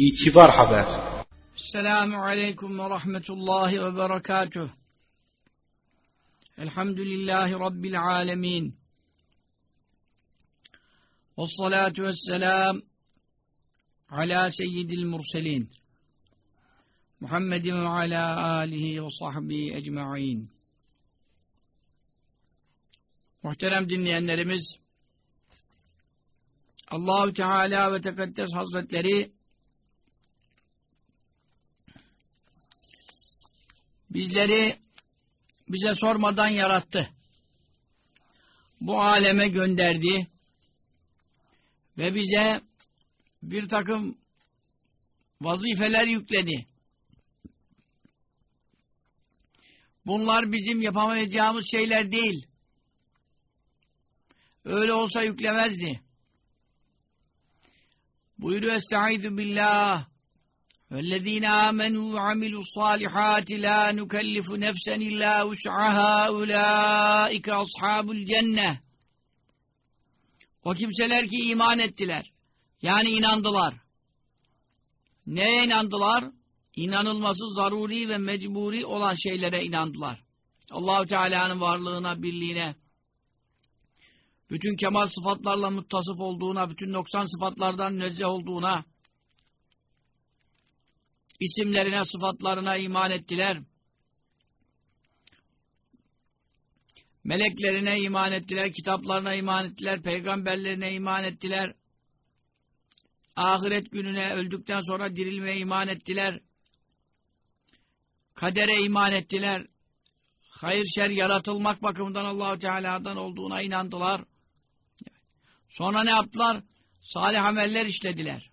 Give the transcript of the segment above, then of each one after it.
İtibar Haber. Selamun Aleyküm ve Rahmetullahi ve Berekatuh. Elhamdülillahi Rabbil Alemin. Ve salatu ve selam Ala seyyidil murselin. Muhammedin ve ala alihi ve sahbihi ecma'in. Muhterem dinleyenlerimiz Allahü Teala ve Tekaddes Hazretleri bizleri bize sormadan yarattı. Bu aleme gönderdi ve bize bir takım vazifeler yükledi. Bunlar bizim yapamayacağımız şeyler değil. Öyle olsa yüklemezdi. Buyuruyor Estaizu billah وَالَّذ۪ينَ آمَنُوا وَعَمِلُوا الصَّالِحَاتِ لَا نُكَلِّفُ نَفْسًا إِلَّا وُسْعَهَا اُولَٰئِكَ أَصْحَابُ الْجَنَّةِ O kimseler ki iman ettiler. Yani inandılar. Neye inandılar? İnanılması zaruri ve mecburi olan şeylere inandılar. Allahu Teala'nın varlığına, birliğine, bütün kemal sıfatlarla muttasıf olduğuna, bütün noksan sıfatlardan münezzeh olduğuna, isimlerine, sıfatlarına iman ettiler. Meleklerine iman ettiler, kitaplarına iman ettiler, peygamberlerine iman ettiler. Ahiret gününe öldükten sonra dirilmeye iman ettiler. Kadere iman ettiler. Hayır şer yaratılmak bakımından Allahu Teala'dan olduğuna inandılar. Sonra ne yaptılar? Salih ameller işlediler.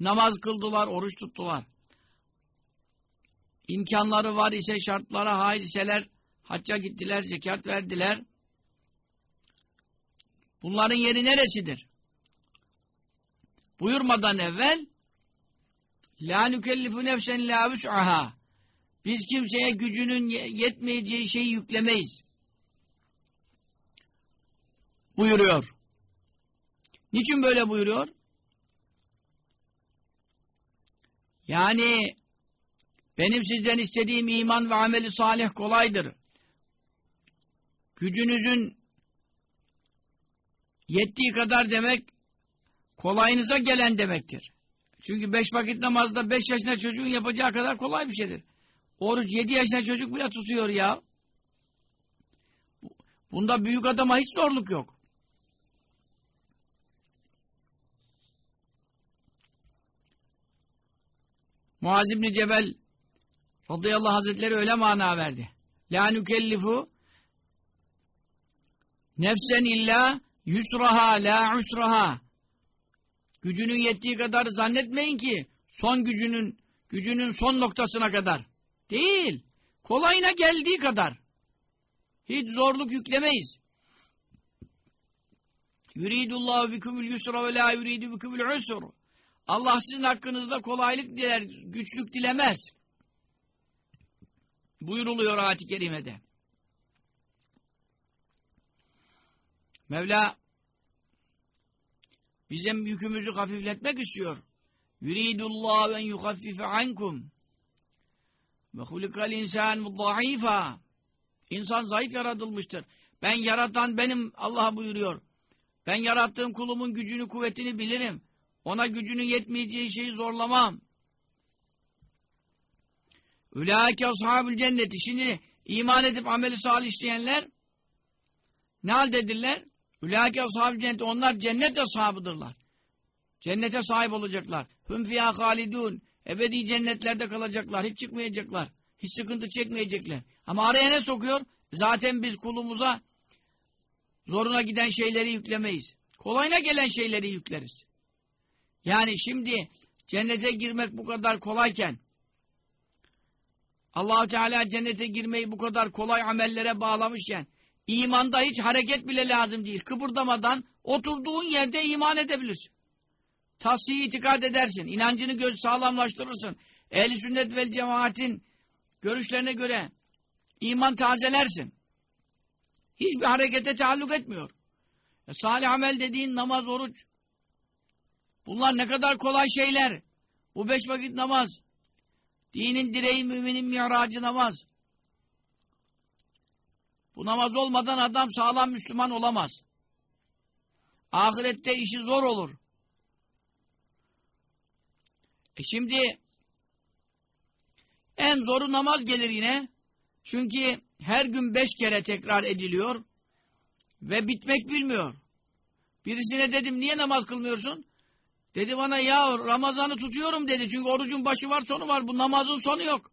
Namaz kıldılar, oruç tuttular. İmkanları var ise, şartlara haiz iseler, hacca gittiler, zekat verdiler. Bunların yeri neresidir? Buyurmadan evvel La nükellifu nefsen la vüs'aha Biz kimseye gücünün yetmeyeceği şeyi yüklemeyiz. Buyuruyor. Niçin böyle buyuruyor? Yani benim sizden istediğim iman ve ameli salih kolaydır. Gücünüzün yettiği kadar demek kolayınıza gelen demektir. Çünkü beş vakit namazda beş yaşında çocuğun yapacağı kadar kolay bir şeydir. Oruç yedi yaşında çocuk bile tutuyor ya. Bunda büyük adama hiç zorluk yok. Muaz İbni Cebel radıyallahu hazretleri öyle mana verdi. La nükellifu nefsen illa yusraha la usraha gücünün yettiği kadar zannetmeyin ki son gücünün gücünün son noktasına kadar. Değil. Kolayına geldiği kadar. Hiç zorluk yüklemeyiz. Yuridullahu bikumul yusra ve la yuridu bikumul usra. Allah sizin hakkınızda kolaylık diler, güçlük dilemez. Buyuruluyor ayet-i kerimede. Mevla bizim yükümüzü hafifletmek istiyor. Yuridullah ve yuhaffife ankum. Ve hulikal insan zayıfa. İnsan zayıf yaratılmıştır. Ben yaratan benim Allah buyuruyor. Ben yarattığım kulumun gücünü, kuvvetini bilirim. Ona gücünün yetmeyeceği şeyi zorlamam. Ülâke ashabül cenneti. Şimdi iman edip ameli salih işleyenler ne haldedirler? Ülâke ashabül cenneti. Onlar cennet ashabıdırlar. Cennete sahip olacaklar. Hüm fiyâ halidûn. Ebedi cennetlerde kalacaklar. Hiç çıkmayacaklar. Hiç sıkıntı çekmeyecekler. Ama araya ne sokuyor? Zaten biz kulumuza zoruna giden şeyleri yüklemeyiz. Kolayına gelen şeyleri yükleriz. Yani şimdi cennete girmek bu kadar kolayken allah Teala cennete girmeyi bu kadar kolay amellere bağlamışken imanda hiç hareket bile lazım değil. Kıpırdamadan oturduğun yerde iman edebilirsin. Tasfiye itikad edersin. inancını göz sağlamlaştırırsın. Ehli sünnet vel cemaatin görüşlerine göre iman tazelersin. Hiçbir harekete taalluk etmiyor. E, salih amel dediğin namaz, oruç, Bunlar ne kadar kolay şeyler. Bu beş vakit namaz. Dinin direği müminin miracı namaz. Bu namaz olmadan adam sağlam Müslüman olamaz. Ahirette işi zor olur. E şimdi en zoru namaz gelir yine. Çünkü her gün beş kere tekrar ediliyor ve bitmek bilmiyor. Birisine dedim niye namaz kılmıyorsun? Dedi bana ya Ramazan'ı tutuyorum dedi. Çünkü orucun başı var sonu var. Bu namazın sonu yok.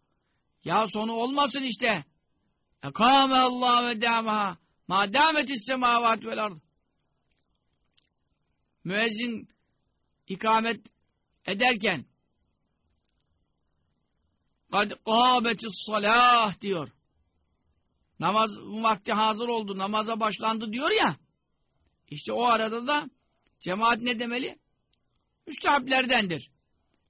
Ya sonu olmasın işte. Ekâme Allah ve dâmeha. Ma dâmetis semâvât vel ard. Müezzin ikamet ederken kad kâbetis salâh diyor. Namaz vakti hazır oldu. Namaza başlandı diyor ya. İşte o arada da cemaat ne demeli? Müstehaplerdendir.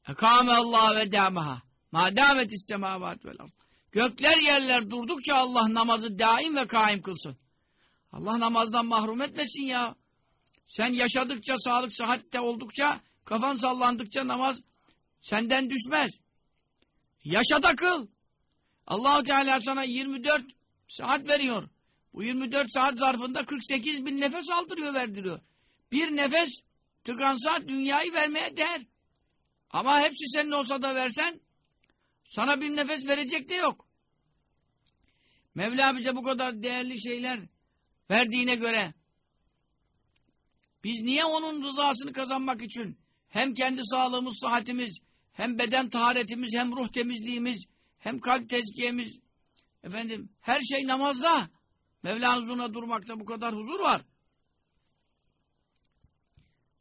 Ekâme Allah ve dâmeha. Ma dâmetis semâvât vel ard. Gökler yerler durdukça Allah namazı daim ve kaim kılsın. Allah namazdan mahrum etmesin ya. Sen yaşadıkça, sağlık, sıhhatte oldukça, kafan sallandıkça namaz senden düşmez. Yaşa da kıl. Allahu Teala sana 24 saat veriyor. Bu 24 saat zarfında 48 bin nefes aldırıyor, verdiriyor. Bir nefes tıkansa dünyayı vermeye değer. Ama hepsi senin olsa da versen sana bir nefes verecek de yok. Mevla bize bu kadar değerli şeyler verdiğine göre biz niye onun rızasını kazanmak için hem kendi sağlığımız, sıhhatimiz, hem beden taharetimiz, hem ruh temizliğimiz, hem kalp tezkiyemiz, efendim her şey namazda. Huzuruna durmakta bu kadar huzur var.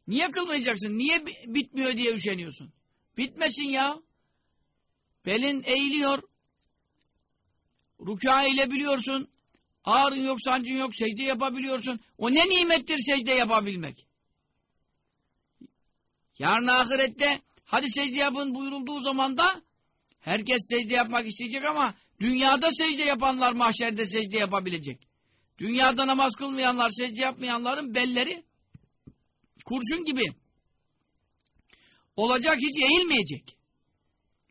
Niye kılmayacaksın? Niye bitmiyor diye üşeniyorsun? Bitmesin ya. Belin eğiliyor. İle biliyorsun. Ağrın yok, sancın yok, secde yapabiliyorsun. O ne nimettir secde yapabilmek. Yarın ahirette hadi secde yapın buyurulduğu zaman da herkes secde yapmak isteyecek ama dünyada secde yapanlar mahşerde secde yapabilecek. Dünyada namaz kılmayanlar, secde yapmayanların belleri kurşun gibi olacak hiç eğilmeyecek.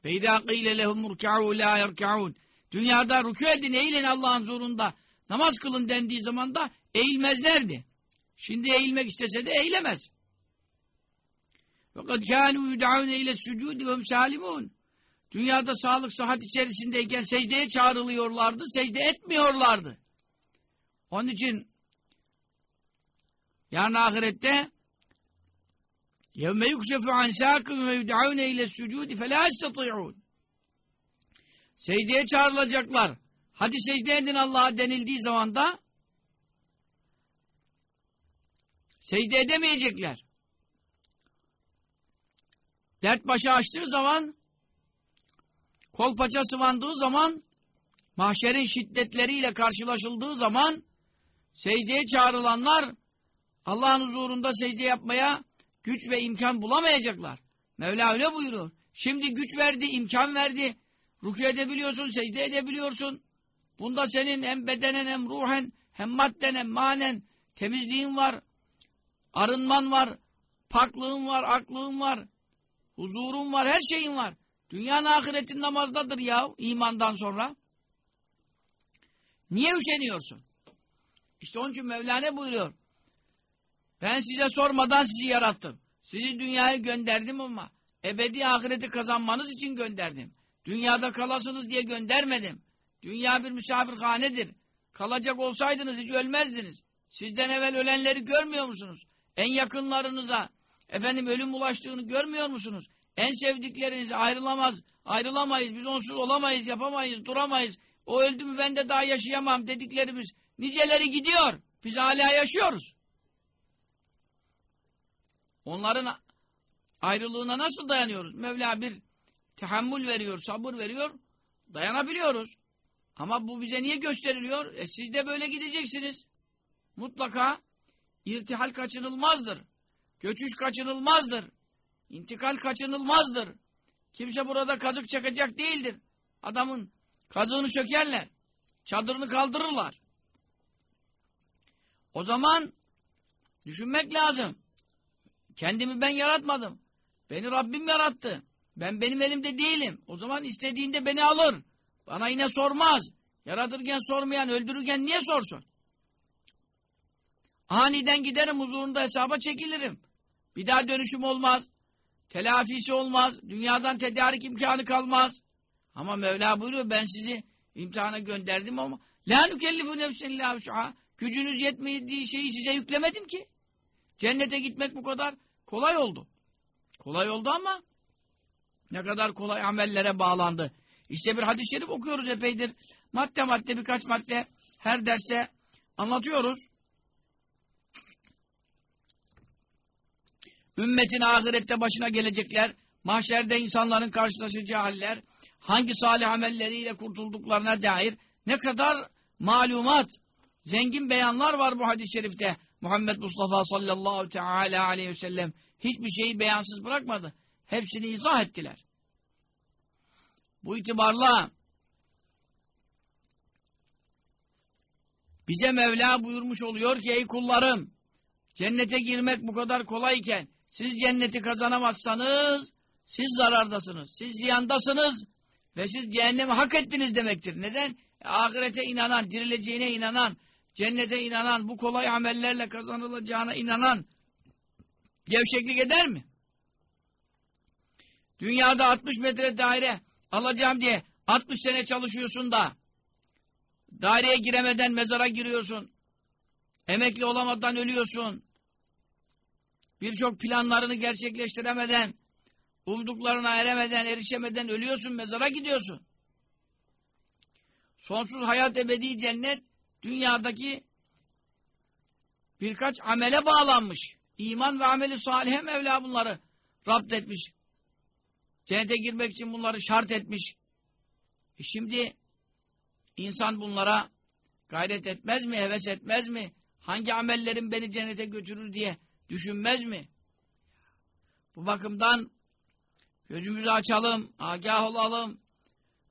Feyda kıyle lehum. Dünyada rükû edin, eğilin Allah'ın zorunda. Namaz kılın dendiği zaman da eğilmezlerdi. Şimdi eğilmek istese de eğilemez. Fakat kânû yud'avne ile sücûdi ve salimun. Dünyada sağlık sıhhat içerisindeyken secdeye çağrılıyorlardı, secde etmiyorlardı. Onun için yarın ahirette يَوْمَ يُكْشَفُ عَنْ سَاقٍ وَيُدْعَوْنَ اِلَى السُّجُودِ فَلَا يَسْتَطِعُونَ Secdeye çağrılacaklar. Hadi secde edin Allah'a denildiği zaman da secde edemeyecekler. Dert başı açtığı zaman kol paça sıvandığı zaman mahşerin şiddetleriyle karşılaşıldığı zaman secdeye çağrılanlar Allah'ın huzurunda secde yapmaya güç ve imkan bulamayacaklar. Mevla öyle buyuruyor. Şimdi güç verdi, imkan verdi. Rükû edebiliyorsun, secde edebiliyorsun. Bunda senin hem bedenen hem ruhen hem madden hem manen temizliğin var. Arınman var. Paklığın var, aklığın var. Huzurun var, her şeyin var. Dünyanın ahiretin namazdadır ya imandan sonra. Niye üşeniyorsun? İşte onun için Mevlana buyuruyor. Ben size sormadan sizi yarattım. Sizi dünyaya gönderdim ama ebedi ahireti kazanmanız için gönderdim. Dünyada kalasınız diye göndermedim. Dünya bir misafirhanedir. Kalacak olsaydınız hiç ölmezdiniz. Sizden evvel ölenleri görmüyor musunuz? En yakınlarınıza efendim ölüm ulaştığını görmüyor musunuz? En sevdiklerinize ayrılamaz, ayrılamayız, biz onsuz olamayız, yapamayız, duramayız. O öldü mü ben de daha yaşayamam dediklerimiz niceleri gidiyor. Biz hala yaşıyoruz. Onların ayrılığına nasıl dayanıyoruz? Mevla bir tehammül veriyor, sabır veriyor, dayanabiliyoruz. Ama bu bize niye gösteriliyor? E siz de böyle gideceksiniz. Mutlaka irtihal kaçınılmazdır. Göçüş kaçınılmazdır. İntikal kaçınılmazdır. Kimse burada kazık çakacak değildir. Adamın kazığını çökerler. Çadırını kaldırırlar. O zaman düşünmek lazım. Kendimi ben yaratmadım. Beni Rabbim yarattı. Ben benim elimde değilim. O zaman istediğinde beni alır. Bana yine sormaz. Yaratırken sormayan, öldürürken niye sorsun? Aniden giderim huzurunda hesaba çekilirim. Bir daha dönüşüm olmaz. Telafisi olmaz. Dünyadan tedarik imkanı kalmaz. Ama Mevla buyuruyor ben sizi imtihana gönderdim ama la nükellifu illa vüs'aha. Gücünüz yetmediği şeyi size yüklemedim ki. Cennete gitmek bu kadar kolay oldu. Kolay oldu ama ne kadar kolay amellere bağlandı. İşte bir hadis-i şerif okuyoruz epeydir. Madde madde birkaç madde her derste anlatıyoruz. Ümmetin ahirette başına gelecekler, mahşerde insanların karşılaşacağı haller, hangi salih amelleriyle kurtulduklarına dair ne kadar malumat, zengin beyanlar var bu hadis-i şerifte. Muhammed Mustafa sallallahu teala aleyhi ve sellem hiçbir şeyi beyansız bırakmadı. Hepsini izah ettiler. Bu itibarla bize Mevla buyurmuş oluyor ki ey kullarım cennete girmek bu kadar kolayken siz cenneti kazanamazsanız siz zarardasınız, siz ziyandasınız ve siz cehennemi hak ettiniz demektir. Neden? E, ahirete inanan, dirileceğine inanan, cennete inanan, bu kolay amellerle kazanılacağına inanan gevşeklik eder mi? Dünyada 60 metre daire alacağım diye 60 sene çalışıyorsun da daireye giremeden mezara giriyorsun. Emekli olamadan ölüyorsun. Birçok planlarını gerçekleştiremeden, umduklarına eremeden, erişemeden ölüyorsun, mezara gidiyorsun. Sonsuz hayat ebedi cennet dünyadaki birkaç amele bağlanmış. İman ve ameli salihe Mevla bunları rapt etmiş. Cennete girmek için bunları şart etmiş. E şimdi insan bunlara gayret etmez mi, heves etmez mi? Hangi amellerin beni cennete götürür diye düşünmez mi? Bu bakımdan gözümüzü açalım, agah olalım.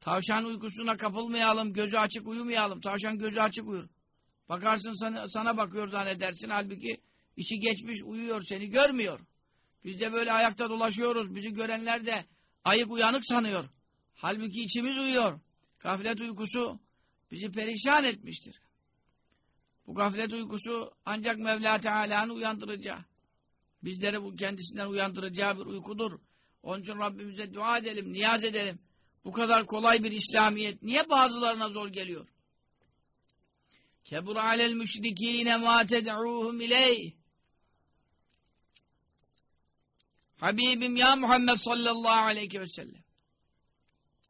Tavşan uykusuna kapılmayalım, gözü açık uyumayalım. Tavşan gözü açık uyur. Bakarsın sana, sana bakıyor zannedersin. Halbuki içi geçmiş uyuyor, seni görmüyor. Biz de böyle ayakta dolaşıyoruz. Bizi görenler de ayık uyanık sanıyor. Halbuki içimiz uyuyor. Gaflet uykusu bizi perişan etmiştir. Bu gaflet uykusu ancak Mevla Teala'nın uyandıracağı. Bizleri bu kendisinden uyandıracağı bir uykudur. Onun için Rabbimize dua edelim, niyaz edelim. Bu kadar kolay bir İslamiyet niye bazılarına zor geliyor? Kebur alel müşrikîne mâ ted'ûhum ileyh. Habibim ya Muhammed sallallahu aleyhi ve sellem.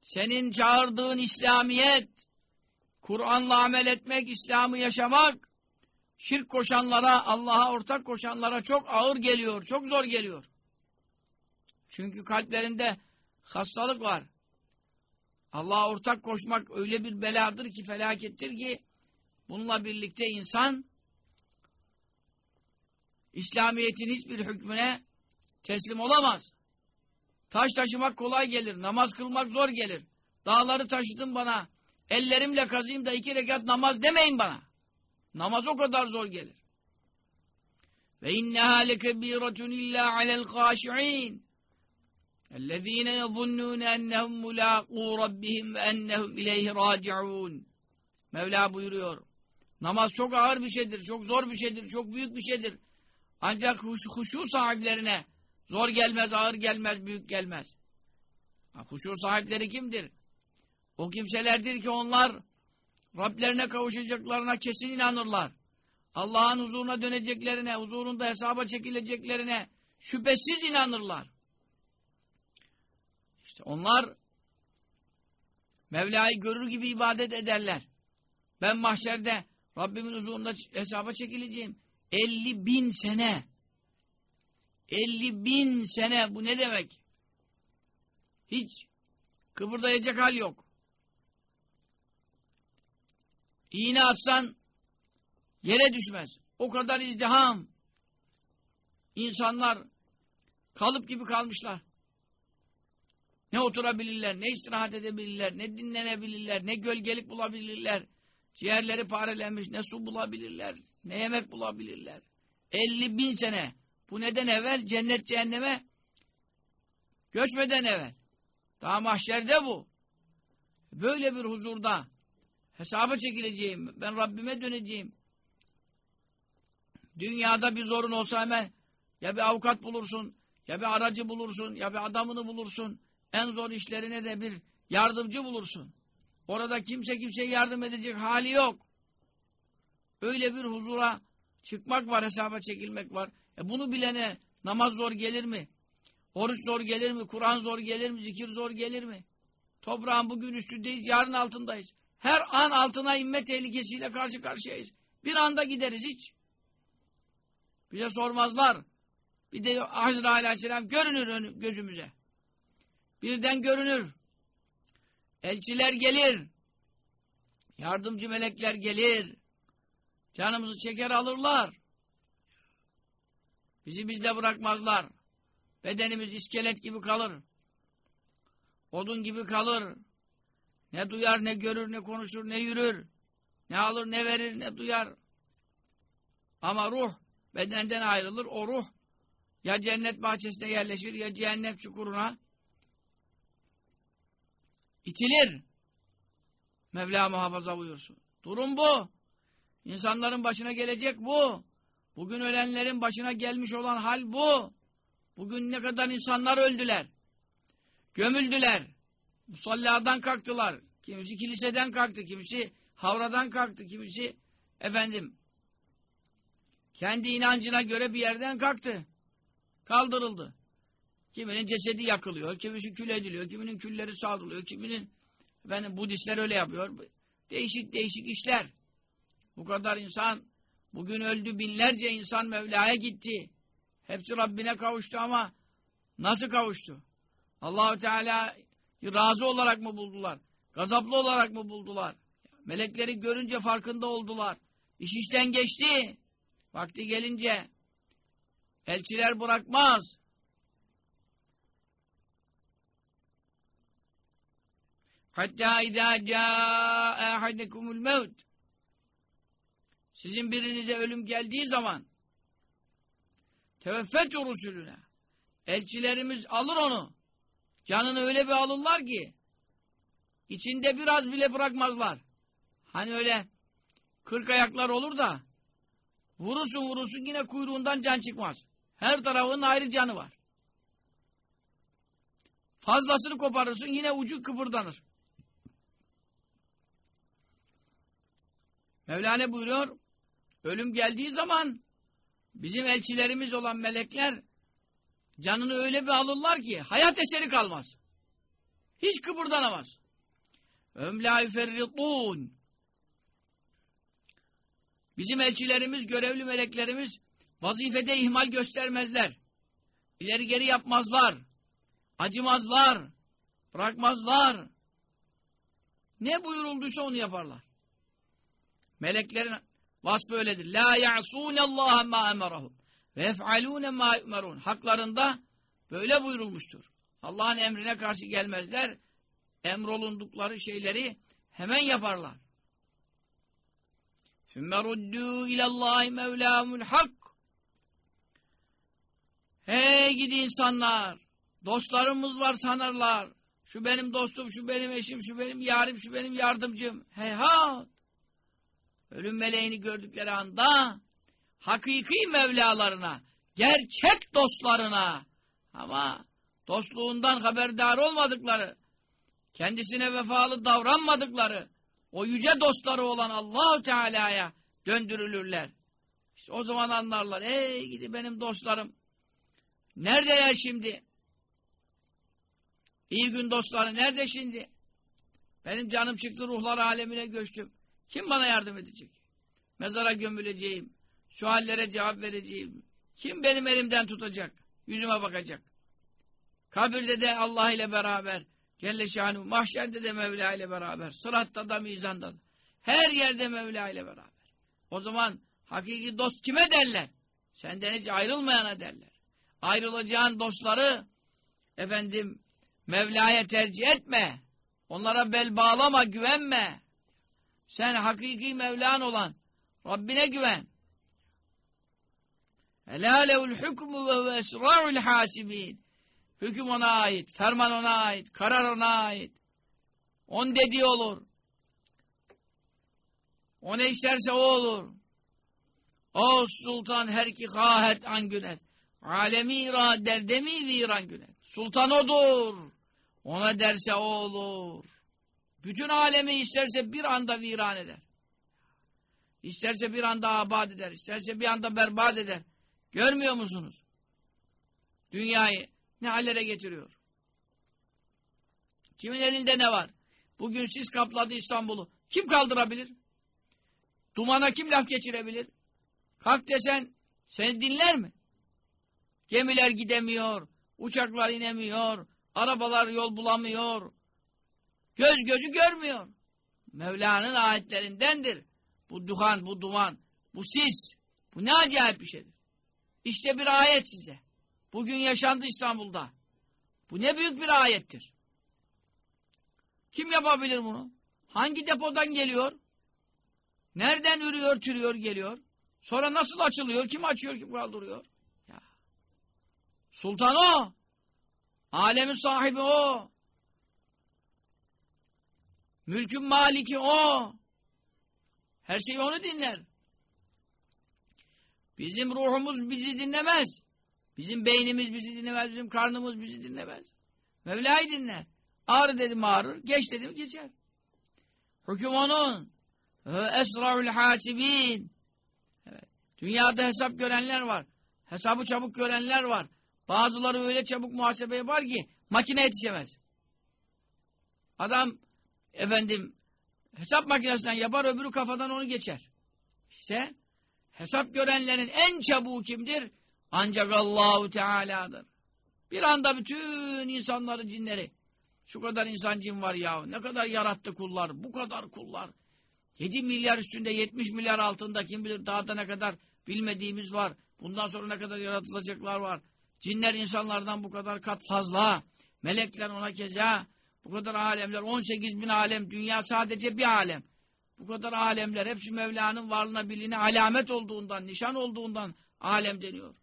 Senin çağırdığın İslamiyet, Kur'an'la amel etmek, İslam'ı yaşamak, şirk koşanlara, Allah'a ortak koşanlara çok ağır geliyor, çok zor geliyor. Çünkü kalplerinde hastalık var. Allah'a ortak koşmak öyle bir beladır ki, felakettir ki, bununla birlikte insan, İslamiyet'in hiçbir hükmüne teslim olamaz. Taş taşımak kolay gelir, namaz kılmak zor gelir. Dağları taşıdın bana, ellerimle kazıyım da iki rekat namaz demeyin bana. Namaz o kadar zor gelir. Ve inneha lekebiratun illa alel khâşi'in. اَلَّذ۪ينَ يَظُنُّونَ اَنَّهُمْ مُلَاقُوا رَبِّهِمْ وَاَنَّهُمْ اِلَيْهِ رَاجِعُونَ Mevla buyuruyor. Namaz çok ağır bir şeydir, çok zor bir şeydir, çok büyük bir şeydir. Ancak huş, huşu sahiplerine zor gelmez, ağır gelmez, büyük gelmez. Huşu sahipleri kimdir? O kimselerdir ki onlar Rablerine kavuşacaklarına kesin inanırlar. Allah'ın huzuruna döneceklerine, huzurunda hesaba çekileceklerine şüphesiz inanırlar. İşte onlar Mevla'yı görür gibi ibadet ederler. Ben mahşerde Rabbimin huzurunda hesaba çekileceğim. 50 bin sene. 50 bin sene bu ne demek? Hiç kıpırdayacak hal yok. İğne atsan yere düşmez. O kadar izdiham. İnsanlar kalıp gibi kalmışlar. Ne oturabilirler, ne istirahat edebilirler, ne dinlenebilirler, ne gölgelik bulabilirler. Ciğerleri parelenmiş, ne su bulabilirler, ne yemek bulabilirler. 50 bin sene. Bu neden evvel? Cennet cehenneme göçmeden evvel. Daha mahşerde bu. Böyle bir huzurda hesaba çekileceğim. Ben Rabbime döneceğim. Dünyada bir zorun olsa hemen ya bir avukat bulursun, ya bir aracı bulursun, ya bir adamını bulursun. En zor işlerine de bir yardımcı bulursun. Orada kimse kimseye yardım edecek hali yok. Öyle bir huzura çıkmak var, hesaba çekilmek var. E bunu bilene namaz zor gelir mi? Oruç zor gelir mi? Kur'an zor gelir mi? Zikir zor gelir mi? Toprağın bugün üstündeyiz, yarın altındayız. Her an altına inme tehlikesiyle karşı karşıyayız. Bir anda gideriz hiç. Bize sormazlar. Bir de Hazreti Aleyhisselam görünür gözümüze. Birden görünür. Elçiler gelir. Yardımcı melekler gelir. Canımızı çeker alırlar. Bizi bizde bırakmazlar. Bedenimiz iskelet gibi kalır. Odun gibi kalır. Ne duyar, ne görür, ne konuşur, ne yürür. Ne alır, ne verir, ne duyar. Ama ruh bedenden ayrılır. O ruh ya cennet bahçesine yerleşir ya cehennem çukuruna itilir. Mevla muhafaza buyursun. Durum bu. İnsanların başına gelecek bu. Bugün ölenlerin başına gelmiş olan hal bu. Bugün ne kadar insanlar öldüler. Gömüldüler. Musalladan kalktılar. Kimisi kiliseden kalktı, kimisi havradan kalktı, kimisi efendim kendi inancına göre bir yerden kalktı. Kaldırıldı. Kiminin cesedi yakılıyor, kimisi kül ediliyor, kiminin külleri savruluyor, kiminin efendim Budistler öyle yapıyor. Değişik değişik işler. Bu kadar insan bugün öldü binlerce insan Mevla'ya gitti. Hepsi Rabbine kavuştu ama nasıl kavuştu? Allahu Teala razı olarak mı buldular? Gazaplı olarak mı buldular? Melekleri görünce farkında oldular. İş işten geçti. Vakti gelince elçiler bırakmaz. Hatta izâ câe ahadekumul mevt. Sizin birinize ölüm geldiği zaman teveffetü rusulüne elçilerimiz alır onu. Canını öyle bir alırlar ki içinde biraz bile bırakmazlar. Hani öyle kırk ayaklar olur da vurursun vurursun yine kuyruğundan can çıkmaz. Her tarafının ayrı canı var. Fazlasını koparırsın yine ucu kıpırdanır. Mevlana buyuruyor, ölüm geldiği zaman bizim elçilerimiz olan melekler canını öyle bir alırlar ki hayat eseri kalmaz. Hiç kıpırdanamaz. Öm la. Bizim elçilerimiz, görevli meleklerimiz vazifede ihmal göstermezler. İleri geri yapmazlar. Acımazlar. Bırakmazlar. Ne buyurulduysa onu yaparlar. Meleklerin vasfı öyledir. La ya'sunallaha ma emerahum ve yef'alûne mâ yu'merûn. Haklarında böyle buyurulmuştur. Allah'ın emrine karşı gelmezler. Emrolundukları şeyleri hemen yaparlar. ثُمَّ رُدُّوا اِلَى اللّٰهِ مَوْلَاهُمُ hak. Hey gidi insanlar! Dostlarımız var sanırlar. Şu benim dostum, şu benim eşim, şu benim yarim, şu benim yardımcım. Heyhat! Ölüm meleğini gördükleri anda hakiki Mevlalarına, gerçek dostlarına ama dostluğundan haberdar olmadıkları, kendisine vefalı davranmadıkları, o yüce dostları olan Allahu Teala'ya döndürülürler. İşte o zaman anlarlar. Ey gidi benim dostlarım. Neredeler şimdi? İyi gün dostları nerede şimdi? Benim canım çıktı ruhlar alemine göçtüm. Kim bana yardım edecek? Mezara gömüleceğim. Suallere cevap vereceğim. Kim benim elimden tutacak? Yüzüme bakacak. Kabirde de Allah ile beraber. Celle şanuhu. Mahşerde de Mevla ile beraber. Sıratta da mizanda da. Her yerde Mevla ile beraber. O zaman hakiki dost kime derler? Senden hiç ayrılmayana derler. Ayrılacağın dostları efendim Mevla'ya tercih etme. Onlara bel bağlama, güvenme. Sen hakiki Mevlan olan Rabbine güven. Elâ lehul hukmu ve huve esra'ul hasibin. Hüküm ona ait, ferman ona ait, karar ona ait. On dediği olur. O ne isterse o olur. O sultan her ki kahet an günet. Alemi ira derdemi viran günet. Sultan odur. Ona derse o olur. Bütün alemi isterse bir anda viran eder. İsterse bir anda abad eder. isterse bir anda berbat eder. Görmüyor musunuz? Dünyayı ne hallere getiriyor. Kimin elinde ne var? Bugün siz kapladı İstanbul'u. Kim kaldırabilir? Dumana kim laf geçirebilir? Kalk desen seni dinler mi? Gemiler gidemiyor, uçaklar inemiyor, arabalar yol bulamıyor. Göz gözü görmüyor. Mevla'nın ayetlerindendir. Bu duhan, bu duman, bu sis. Bu ne acayip bir şeydir. İşte bir ayet size. Bugün yaşandı İstanbul'da. Bu ne büyük bir ayettir. Kim yapabilir bunu? Hangi depodan geliyor? Nereden ürüyor, türüyor, geliyor? Sonra nasıl açılıyor? Kim açıyor, kim kaldırıyor? Ya. Sultan o. Alemin sahibi o. Mülkün maliki o. Her şeyi onu dinler. Bizim ruhumuz bizi dinlemez. Bizim beynimiz bizi dinlemez. Bizim karnımız bizi dinlemez. Mevla'yı dinler. Ağrı dedim ağrır. Geç dedim geçer. Hüküm onun. Esra'ül hasibin. Evet. Dünyada hesap görenler var. Hesabı çabuk görenler var. Bazıları öyle çabuk muhasebeye var ki makine yetişemez. Adam efendim hesap makinesinden yapar öbürü kafadan onu geçer. İşte hesap görenlerin en çabuğu kimdir? Ancak Allahu Teala'dır. Bir anda bütün insanları, cinleri şu kadar insan cin var ya. Ne kadar yarattı kullar. Bu kadar kullar. 7 milyar üstünde 70 milyar altında kim bilir daha da ne kadar bilmediğimiz var. Bundan sonra ne kadar yaratılacaklar var. Cinler insanlardan bu kadar kat fazla. Melekler ona keza. Bu kadar alemler. 18 bin alem. Dünya sadece bir alem. Bu kadar alemler. Hepsi Mevla'nın varlığına birliğine alamet olduğundan, nişan olduğundan alem deniyor.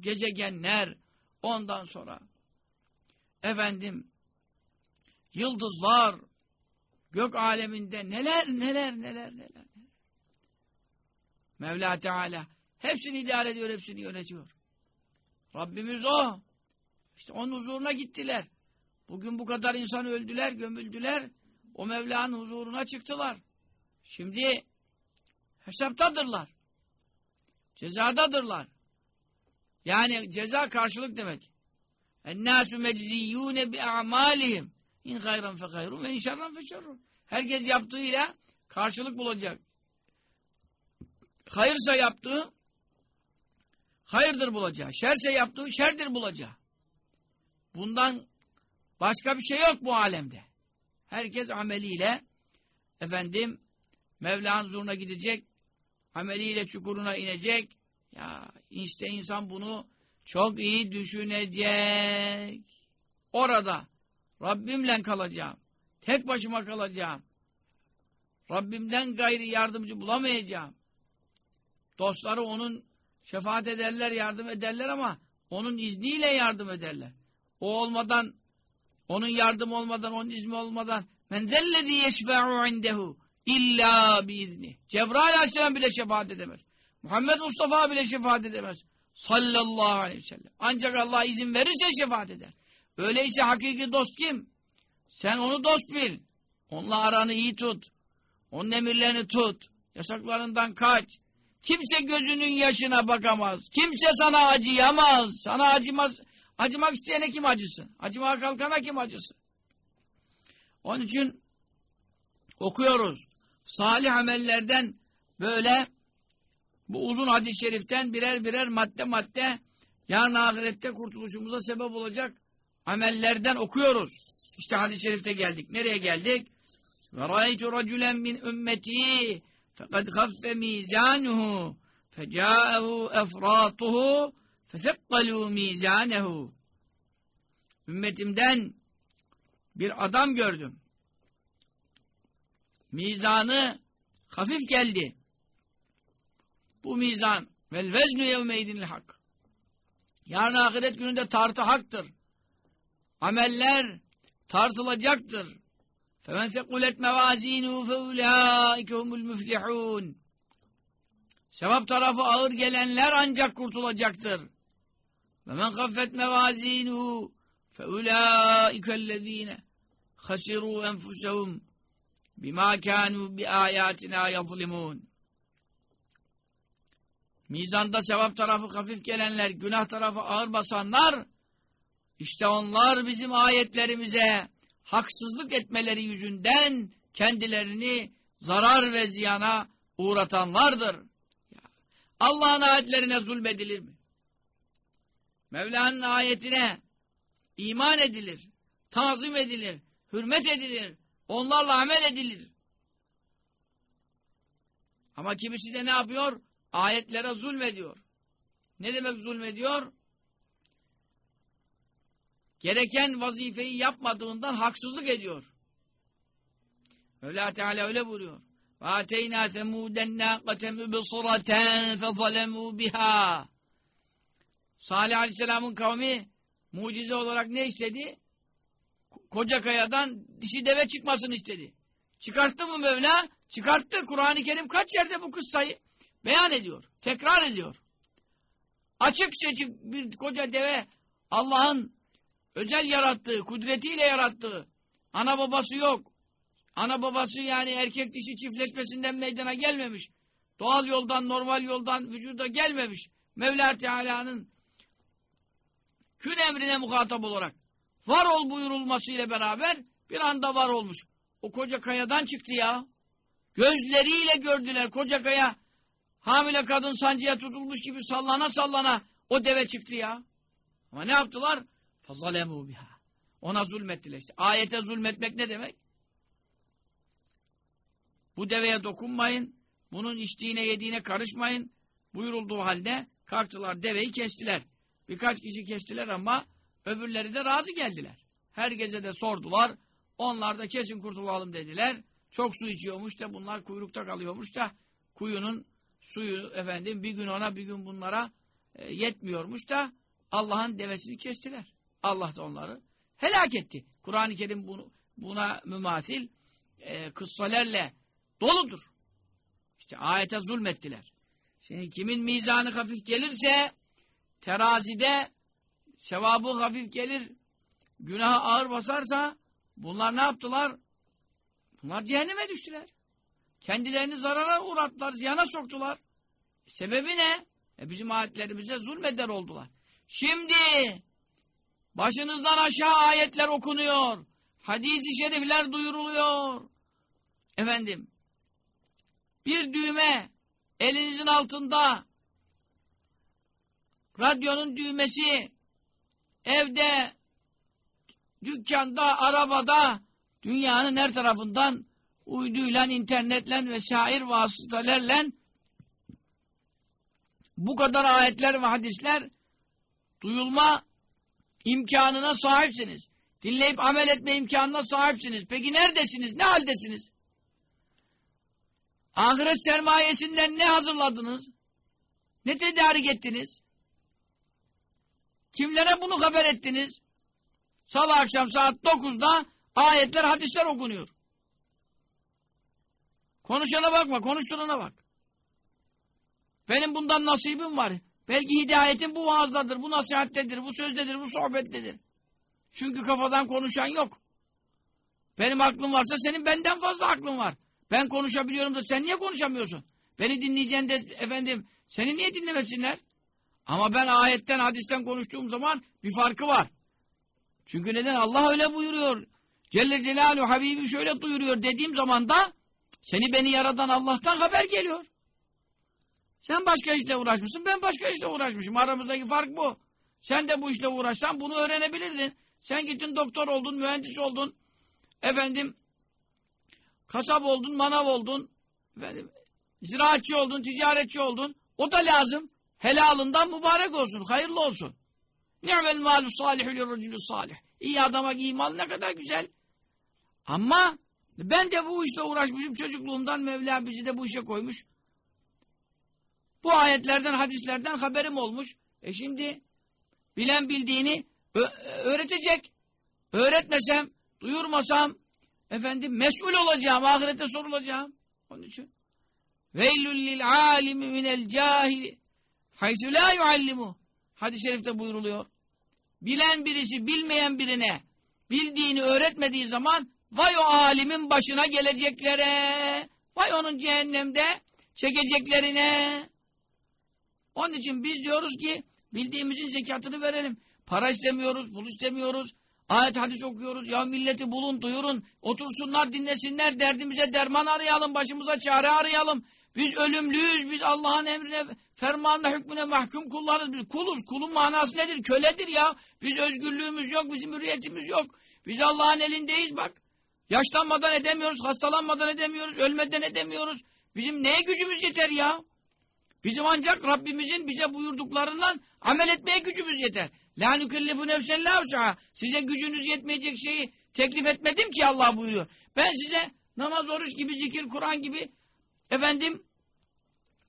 Gezegenler. Ondan sonra efendim yıldızlar, gök aleminde neler neler neler neler. Mevla Teala hepsini idare ediyor, hepsini yönetiyor. Rabbimiz o. İşte onun huzuruna gittiler. Bugün bu kadar insan öldüler, gömüldüler. O Mevla'nın huzuruna çıktılar. Şimdi hesaptadırlar. Cezadadırlar. Yani ceza karşılık demek. Ennâsü mecziyûne bi a'mâlihim. İn hayran fe hayrun ve in şerran fe şerrun. Herkes yaptığıyla karşılık bulacak. Hayırsa yaptığı hayırdır bulacağı. Şerse yaptığı şerdir bulacağı. Bundan başka bir şey yok bu alemde. Herkes ameliyle efendim Mevla'nın huzuruna gidecek. Ameliyle çukuruna inecek. Ya işte insan bunu çok iyi düşünecek. Orada Rabbimle kalacağım. Tek başıma kalacağım. Rabbimden gayri yardımcı bulamayacağım. Dostları onun şefaat ederler, yardım ederler ama onun izniyle yardım ederler. O olmadan, onun yardım olmadan, onun izni olmadan men zellezî yeşfe'u indehu illa biizni. Cebrail aleyhisselam bile şefaat edemez. Muhammed Mustafa bile şefaat edemez. Sallallahu aleyhi ve sellem. Ancak Allah izin verirse şefaat eder. Öyleyse hakiki dost kim? Sen onu dost bil. Onunla aranı iyi tut. Onun emirlerini tut. Yasaklarından kaç. Kimse gözünün yaşına bakamaz. Kimse sana acıyamaz. Sana acımaz. Acımak isteyene kim acısın? Acımaya kalkana kim acısın? Onun için okuyoruz. Salih amellerden böyle bu uzun hadis-i şeriften birer birer madde madde yarın ahirette kurtuluşumuza sebep olacak amellerden okuyoruz. İşte hadis-i şerifte geldik. Nereye geldik? Ve râitu racülen min ümmeti fekad khaffe mîzânuhu fecâehu efrâtuhu fethekkalû mîzânehu Ümmetimden bir adam gördüm. Mizanı hafif geldi. Bu mizan vel veznu yevmeydinil hak. Yarın ahiret gününde tartı haktır. ameller tartılacaktır. فَمَنْ ثَقُلَتْ مَوَازِينُهُ فَاُولَٰئِكَ هُمُ الْمُفْلِحُونَ Sevap tarafı ağır gelenler ancak kurtulacaktır. Ve men gaffet mevazinuhu fe ulaikellezine hasiru enfusehum bima kanu bi ayatina yazlimun. Mizanda sevap tarafı hafif gelenler, günah tarafı ağır basanlar, işte onlar bizim ayetlerimize haksızlık etmeleri yüzünden kendilerini zarar ve ziyana uğratanlardır. Allah'ın ayetlerine zulmedilir mi? Mevla'nın ayetine iman edilir, tazim edilir, hürmet edilir, onlarla amel edilir. Ama kimisi de ne yapıyor? Ayetlere zulmediyor. Ne demek zulmediyor? Gereken vazifeyi yapmadığından haksızlık ediyor. Mevla Teala öyle buyuruyor. وَاَتَيْنَا ثَمُودَ النَّاقَةَ مُبْصُرَةً فَظَلَمُوا بِهَا Salih Aleyhisselam'ın kavmi mucize olarak ne istedi? Koca kayadan dişi deve çıkmasını istedi. Çıkarttı mı Mevla? Çıkarttı. Kur'an-ı Kerim kaç yerde bu kıssayı beyan ediyor. Tekrar ediyor. Açık seçik bir koca deve Allah'ın özel yarattığı, kudretiyle yarattığı, ana babası yok. Ana babası yani erkek dişi çiftleşmesinden meydana gelmemiş. Doğal yoldan, normal yoldan vücuda gelmemiş. Mevla Teala'nın kün emrine muhatap olarak var ol buyurulması ile beraber bir anda var olmuş. O koca kayadan çıktı ya. Gözleriyle gördüler koca kaya. Hamile kadın sancıya tutulmuş gibi sallana sallana o deve çıktı ya. Ama ne yaptılar? Fazalemu biha. Ona zulmettiler işte. Ayete zulmetmek ne demek? Bu deveye dokunmayın. Bunun içtiğine yediğine karışmayın. Buyurulduğu halde kalktılar deveyi kestiler. Birkaç kişi kestiler ama öbürleri de razı geldiler. Her gece de sordular. Onlar da kesin kurtulalım dediler. Çok su içiyormuş da bunlar kuyrukta kalıyormuş da kuyunun suyu efendim bir gün ona bir gün bunlara e, yetmiyormuş da Allah'ın devesini kestiler. Allah da onları helak etti. Kur'an-ı Kerim bunu, buna mümasil e, kıssalerle doludur. İşte ayete zulmettiler. Şimdi kimin mizanı hafif gelirse terazide sevabı hafif gelir, günaha ağır basarsa bunlar ne yaptılar? Bunlar cehenneme düştüler. Kendilerini zarara uğrattılar, ziyana soktular. Sebebi ne? E bizim ayetlerimize zulmeder oldular. Şimdi başınızdan aşağı ayetler okunuyor. Hadis-i şerifler duyuruluyor. Efendim, bir düğme elinizin altında radyonun düğmesi evde dükkanda, arabada dünyanın her tarafından uyduyla, internetle ve şair vasıtalarla bu kadar ayetler ve hadisler duyulma imkanına sahipsiniz. Dinleyip amel etme imkanına sahipsiniz. Peki neredesiniz? Ne haldesiniz? Ahiret sermayesinden ne hazırladınız? Ne tedarik ettiniz? Kimlere bunu haber ettiniz? Salı akşam saat 9'da ayetler, hadisler okunuyor. Konuşana bakma, konuşturana bak. Benim bundan nasibim var. Belki hidayetin bu vaazdadır, bu nasihattedir, bu sözdedir, bu sohbettedir. Çünkü kafadan konuşan yok. Benim aklım varsa senin benden fazla aklın var. Ben konuşabiliyorum da sen niye konuşamıyorsun? Beni dinleyeceğin de efendim seni niye dinlemesinler? Ama ben ayetten, hadisten konuştuğum zaman bir farkı var. Çünkü neden? Allah öyle buyuruyor. Celle Celaluhu Habibi şöyle duyuruyor dediğim zaman da seni beni yaradan Allah'tan haber geliyor. Sen başka işle uğraşmışsın, ben başka işle uğraşmışım. Aramızdaki fark bu. Sen de bu işle uğraşsan bunu öğrenebilirdin. Sen gittin doktor oldun, mühendis oldun. Efendim, kasap oldun, manav oldun. Efendim, ziraatçı oldun, ticaretçi oldun. O da lazım. Helalından mübarek olsun, hayırlı olsun. Ni'mel malü salihü lirracülü salih. İyi adama iyi mal ne kadar güzel. Ama ben de bu işle uğraşmışım çocukluğumdan Mevla bizi de bu işe koymuş. Bu ayetlerden, hadislerden haberim olmuş. E şimdi bilen bildiğini öğretecek. öğretmesem, duyurmasam, efendim mesul olacağım, ahirette sorulacağım. Onun için. Veylül lil alimi minel cahili haythu la yuallimu. Hadis-i şerifte buyruluyor. Bilen birisi bilmeyen birine bildiğini öğretmediği zaman vay o alimin başına geleceklere, vay onun cehennemde çekeceklerine. Onun için biz diyoruz ki bildiğimizin zekatını verelim. Para istemiyoruz, pul istemiyoruz. Ayet hadis okuyoruz. Ya milleti bulun, duyurun. Otursunlar, dinlesinler. Derdimize derman arayalım. Başımıza çare arayalım. Biz ölümlüyüz. Biz Allah'ın emrine, fermanına, hükmüne mahkum kullarız. Biz kuluz. Kulun manası nedir? Köledir ya. Biz özgürlüğümüz yok. Bizim hürriyetimiz yok. Biz Allah'ın elindeyiz bak. Yaşlanmadan edemiyoruz. Hastalanmadan edemiyoruz. Ölmeden edemiyoruz. Bizim neye gücümüz yeter ya? Bizim ancak Rabbimizin bize buyurduklarından amel etmeye gücümüz yeter. La nükellifu nefsen la Size gücünüz yetmeyecek şeyi teklif etmedim ki Allah buyuruyor. Ben size namaz, oruç gibi, zikir, Kur'an gibi efendim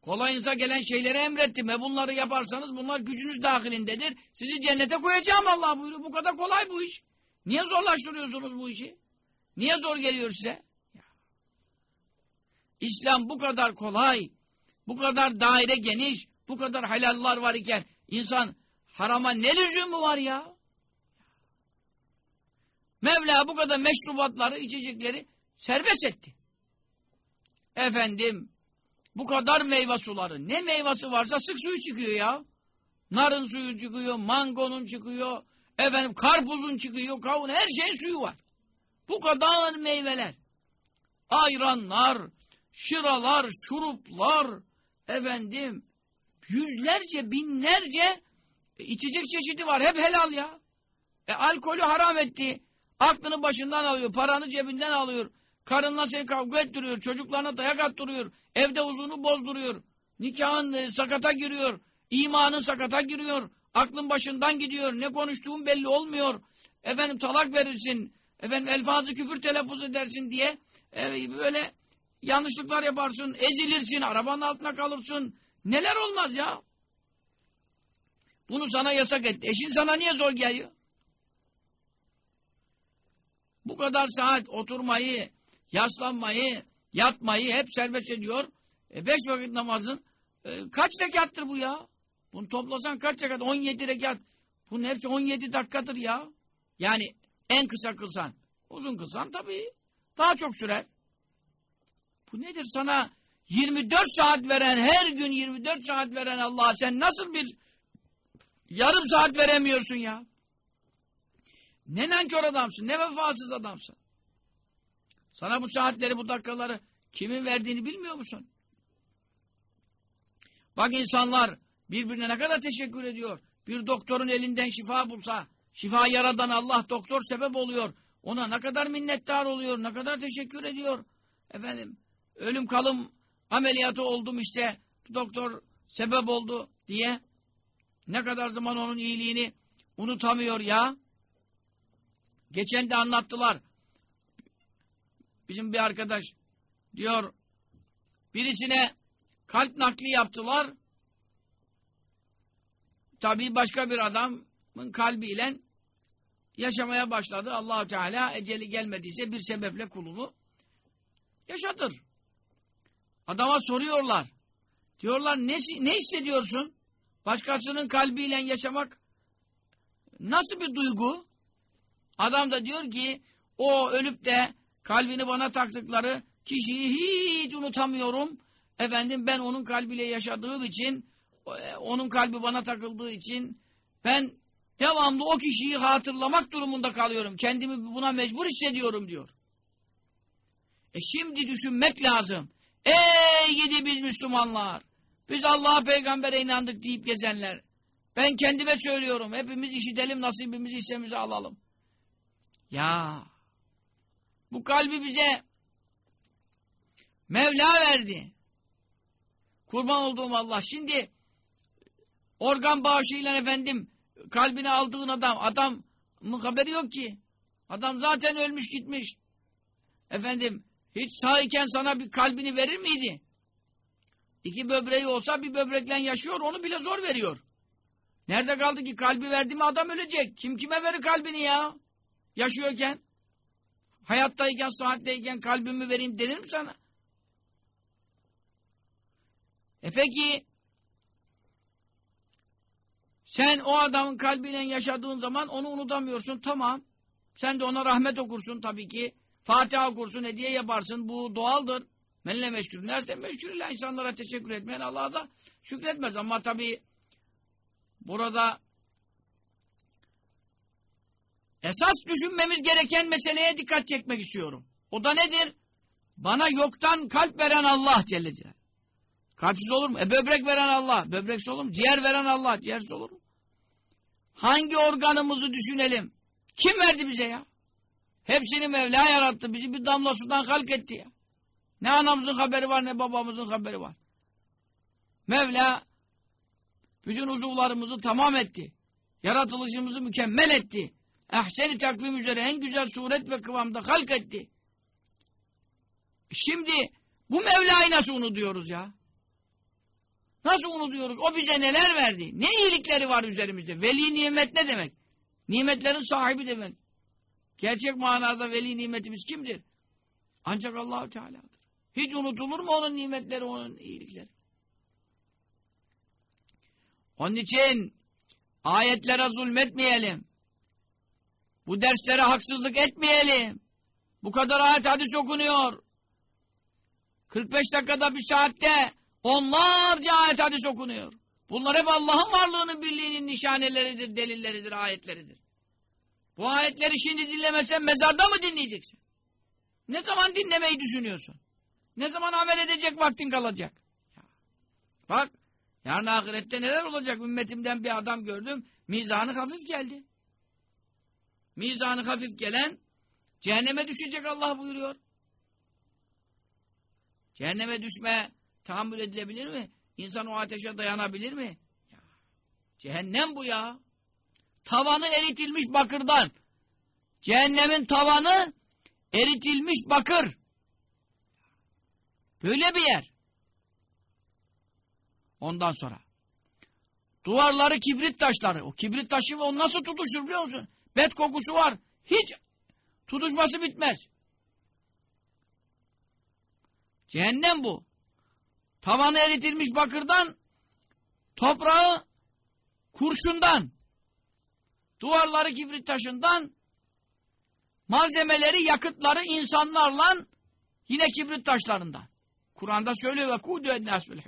kolayınıza gelen şeyleri emrettim. E bunları yaparsanız bunlar gücünüz dahilindedir. Sizi cennete koyacağım Allah buyuruyor. Bu kadar kolay bu iş. Niye zorlaştırıyorsunuz bu işi? Niye zor geliyor size? İslam bu kadar kolay, bu kadar daire geniş, bu kadar helallar var iken insan harama ne lüzumu var ya? Mevla bu kadar meşrubatları, içecekleri serbest etti. Efendim, bu kadar meyve suları, ne meyvesi varsa sık suyu çıkıyor ya. Narın suyu çıkıyor, mangonun çıkıyor, efendim karpuzun çıkıyor, kavun, her şeyin suyu var. Bu kadar meyveler. Ayranlar, şıralar, şuruplar, efendim, yüzlerce, binlerce e, içecek çeşidi var. Hep helal ya. E, alkolü haram etti. Aklını başından alıyor, paranı cebinden alıyor. Karınla seni kavga ettiriyor, çocuklarına dayak attırıyor. Evde huzurunu bozduruyor. Nikahın e, sakata giriyor. imanın sakata giriyor. Aklın başından gidiyor. Ne konuştuğun belli olmuyor. Efendim talak verirsin. Efendim elfazı küfür telaffuz edersin diye. E, böyle yanlışlıklar yaparsın. Ezilirsin. Arabanın altına kalırsın. Neler olmaz ya. Bunu sana yasak etti. Eşin sana niye zor geliyor? Bu kadar saat oturmayı, yaslanmayı, yatmayı hep serbest ediyor. E beş vakit namazın e, kaç rekattır bu ya? Bunu toplasan kaç rekat? 17 rekat. Bunun hepsi 17 dakikadır ya. Yani en kısa kılsan. Uzun kılsan tabii daha çok sürer. Bu nedir sana 24 saat veren, her gün 24 saat veren Allah sen nasıl bir yarım saat veremiyorsun ya? Ne nankör adamsın, ne vefasız adamsın. Sana bu saatleri, bu dakikaları kimin verdiğini bilmiyor musun? Bak insanlar birbirine ne kadar teşekkür ediyor. Bir doktorun elinden şifa bulsa, şifa yaradan Allah doktor sebep oluyor. Ona ne kadar minnettar oluyor, ne kadar teşekkür ediyor. Efendim, ölüm kalım ameliyatı oldum işte, doktor sebep oldu diye ne kadar zaman onun iyiliğini unutamıyor ya. Geçen de anlattılar. Bizim bir arkadaş diyor birisine kalp nakli yaptılar. Tabii başka bir adamın kalbiyle yaşamaya başladı. allah Teala eceli gelmediyse bir sebeple kulunu yaşatır. Adama soruyorlar. Diyorlar ne, ne hissediyorsun? Başkasının kalbiyle yaşamak nasıl bir duygu? Adam da diyor ki o ölüp de kalbini bana taktıkları kişiyi hiç unutamıyorum. Efendim ben onun kalbiyle yaşadığım için e, onun kalbi bana takıldığı için ben devamlı o kişiyi hatırlamak durumunda kalıyorum. Kendimi buna mecbur hissediyorum diyor. E şimdi düşünmek lazım. Ey gidi biz Müslümanlar! Biz Allah'a peygambere inandık deyip gezenler. Ben kendime söylüyorum. Hepimiz işitelim, nasibimizi hissemizi alalım. Ya bu kalbi bize Mevla verdi. Kurban olduğum Allah. Şimdi organ bağışıyla efendim kalbini aldığın adam, adam mı haberi yok ki. Adam zaten ölmüş gitmiş. Efendim hiç sağ iken sana bir kalbini verir miydi? İki böbreği olsa bir böbrekle yaşıyor onu bile zor veriyor. Nerede kaldı ki kalbi verdi mi adam ölecek. Kim kime verir kalbini ya? Yaşıyorken, hayattayken, sıhhatteyken kalbimi vereyim denir mi sana? E peki, sen o adamın kalbiyle yaşadığın zaman onu unutamıyorsun. Tamam. Sen de ona rahmet okursun tabii ki. Fatiha okursun, hediye yaparsın. Bu doğaldır. Menle meşgul. Nerede meşgul insanlara teşekkür etmeyen Allah'a da şükretmez. Ama tabii burada esas düşünmemiz gereken meseleye dikkat çekmek istiyorum. O da nedir? Bana yoktan kalp veren Allah Celle Celaluhu. Kalpsiz olur mu? E böbrek veren Allah. Böbreksiz olur mu? Ciğer veren Allah. Ciğersiz olur mu? Hangi organımızı düşünelim? Kim verdi bize ya? Hepsini Mevla yarattı. Bizi bir damla sudan halk etti ya. Ne anamızın haberi var ne babamızın haberi var. Mevla bütün uzuvlarımızı tamam etti. Yaratılışımızı mükemmel etti. Ehseni takvim üzere en güzel suret ve kıvamda halk etti. Şimdi bu Mevla'yı nasıl unutuyoruz ya? Nasıl unutuyoruz? O bize neler verdi? Ne iyilikleri var üzerimizde? Veli nimet ne demek? Nimetlerin sahibi demek. Gerçek manada veli nimetimiz kimdir? Ancak Allahu Teala'dır. Hiç unutulur mu onun nimetleri, onun iyilikleri? Onun için ayetlere zulmetmeyelim. Bu derslere haksızlık etmeyelim. Bu kadar ayet hadis okunuyor. 45 dakikada bir saatte onlarca ayet hadis okunuyor. Bunlar hep Allah'ın varlığının birliğinin nişaneleridir, delilleridir, ayetleridir. Bu ayetleri şimdi dinlemesen mezarda mı dinleyeceksin? Ne zaman dinlemeyi düşünüyorsun? Ne zaman amel edecek vaktin kalacak? Bak, yarın ahirette neler olacak? Ümmetimden bir adam gördüm, mizanı hafif geldi. Mizanı hafif gelen, cehenneme düşecek Allah buyuruyor. Cehenneme düşme tahammül edilebilir mi? İnsan o ateşe dayanabilir mi? Ya. Cehennem bu ya. Tavanı eritilmiş bakırdan. Cehennemin tavanı eritilmiş bakır. Böyle bir yer. Ondan sonra. Duvarları kibrit taşları. O kibrit taşı o nasıl tutuşur biliyor musun? Bet kokusu var. Hiç tutuşması bitmez. Cehennem bu. Tavanı eritilmiş bakırdan, toprağı kurşundan, duvarları kibrit taşından, malzemeleri, yakıtları insanlarla yine kibrit taşlarından. Kur'an'da söylüyor ve kudu ennâs vel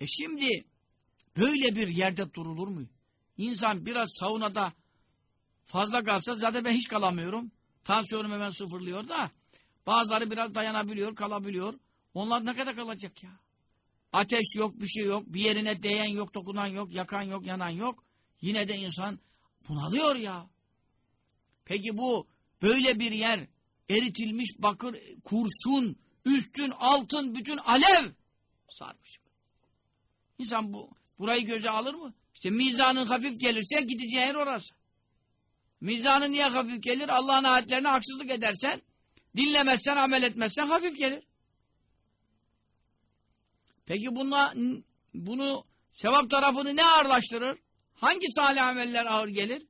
E şimdi böyle bir yerde durulur mu? İnsan biraz saunada fazla kalsa zaten ben hiç kalamıyorum. Tansiyonum hemen sıfırlıyor da bazıları biraz dayanabiliyor, kalabiliyor. Onlar ne kadar kalacak ya? Ateş yok, bir şey yok, bir yerine değen yok, dokunan yok, yakan yok, yanan yok. Yine de insan bunalıyor ya. Peki bu böyle bir yer eritilmiş bakır, kurşun, üstün, altın, bütün alev sarmış. İnsan bu burayı göze alır mı? İşte mizanın hafif gelirse gideceği yer orası. Mizanın niye hafif gelir? Allah'ın ayetlerine haksızlık edersen, dinlemezsen, amel etmezsen hafif gelir. Peki bununla, bunu sevap tarafını ne ağırlaştırır? Hangi salih ameller ağır gelir?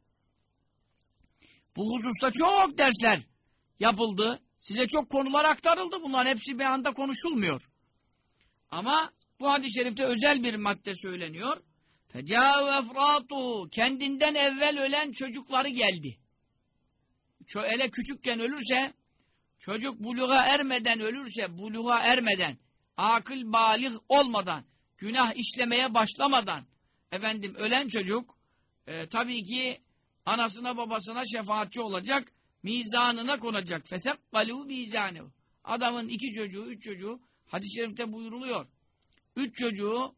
Bu hususta çok dersler yapıldı. Size çok konular aktarıldı. Bunların hepsi bir anda konuşulmuyor. Ama bu hadis-i şerifte özel bir madde söyleniyor. Fecâ efrâtu kendinden evvel ölen çocukları geldi. Ele küçükken ölürse, çocuk buluğa ermeden ölürse, buluğa ermeden, akıl balih olmadan, günah işlemeye başlamadan, efendim ölen çocuk, e, tabii ki anasına babasına şefaatçi olacak, mizanına konacak. Fesebbalû mizânehu. Adamın iki çocuğu, üç çocuğu, hadis-i şerifte buyuruluyor. Üç çocuğu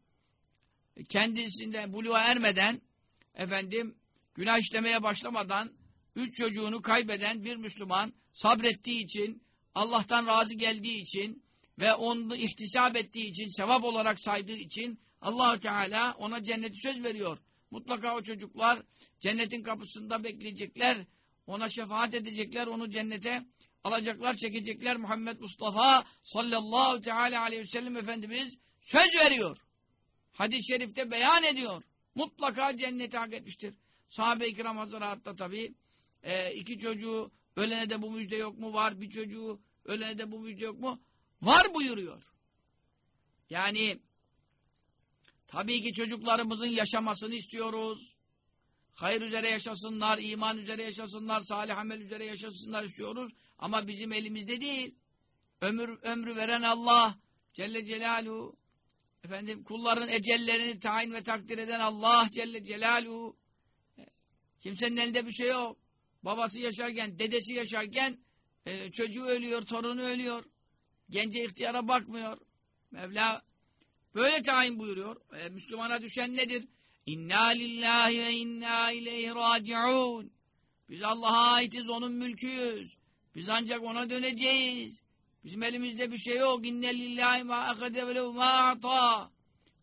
kendisinde buluğa ermeden, efendim, günah işlemeye başlamadan, üç çocuğunu kaybeden bir Müslüman sabrettiği için, Allah'tan razı geldiği için ve onu ihtisap ettiği için, sevap olarak saydığı için allah Teala ona cenneti söz veriyor. Mutlaka o çocuklar cennetin kapısında bekleyecekler, ona şefaat edecekler, onu cennete alacaklar, çekecekler. Muhammed Mustafa sallallahu teala aleyhi ve sellem Efendimiz söz veriyor. Hadis-i şerifte beyan ediyor. Mutlaka cenneti hak etmiştir. Sahabe-i kiram hazıratta tabii e, iki çocuğu ölene de bu müjde yok mu? Var. Bir çocuğu ölene de bu müjde yok mu? Var buyuruyor. Yani tabii ki çocuklarımızın yaşamasını istiyoruz. Hayır üzere yaşasınlar, iman üzere yaşasınlar, salih amel üzere yaşasınlar istiyoruz. Ama bizim elimizde değil. Ömür ömrü veren Allah Celle Celaluhu. Efendim kulların ecellerini tayin ve takdir eden Allah Celle Celaluhu. Kimsenin elinde bir şey yok. Babası yaşarken, dedesi yaşarken e, çocuğu ölüyor, torunu ölüyor. Gence ihtiyara bakmıyor. Mevla böyle tayin buyuruyor. E, Müslümana düşen nedir? İnna lillahi ve inna ileyhi raciun. Biz Allah'a aitiz, onun mülküyüz. Biz ancak ona döneceğiz. Bizim elimizde bir şey yok. İnne lillahi ma akade ve ma ata.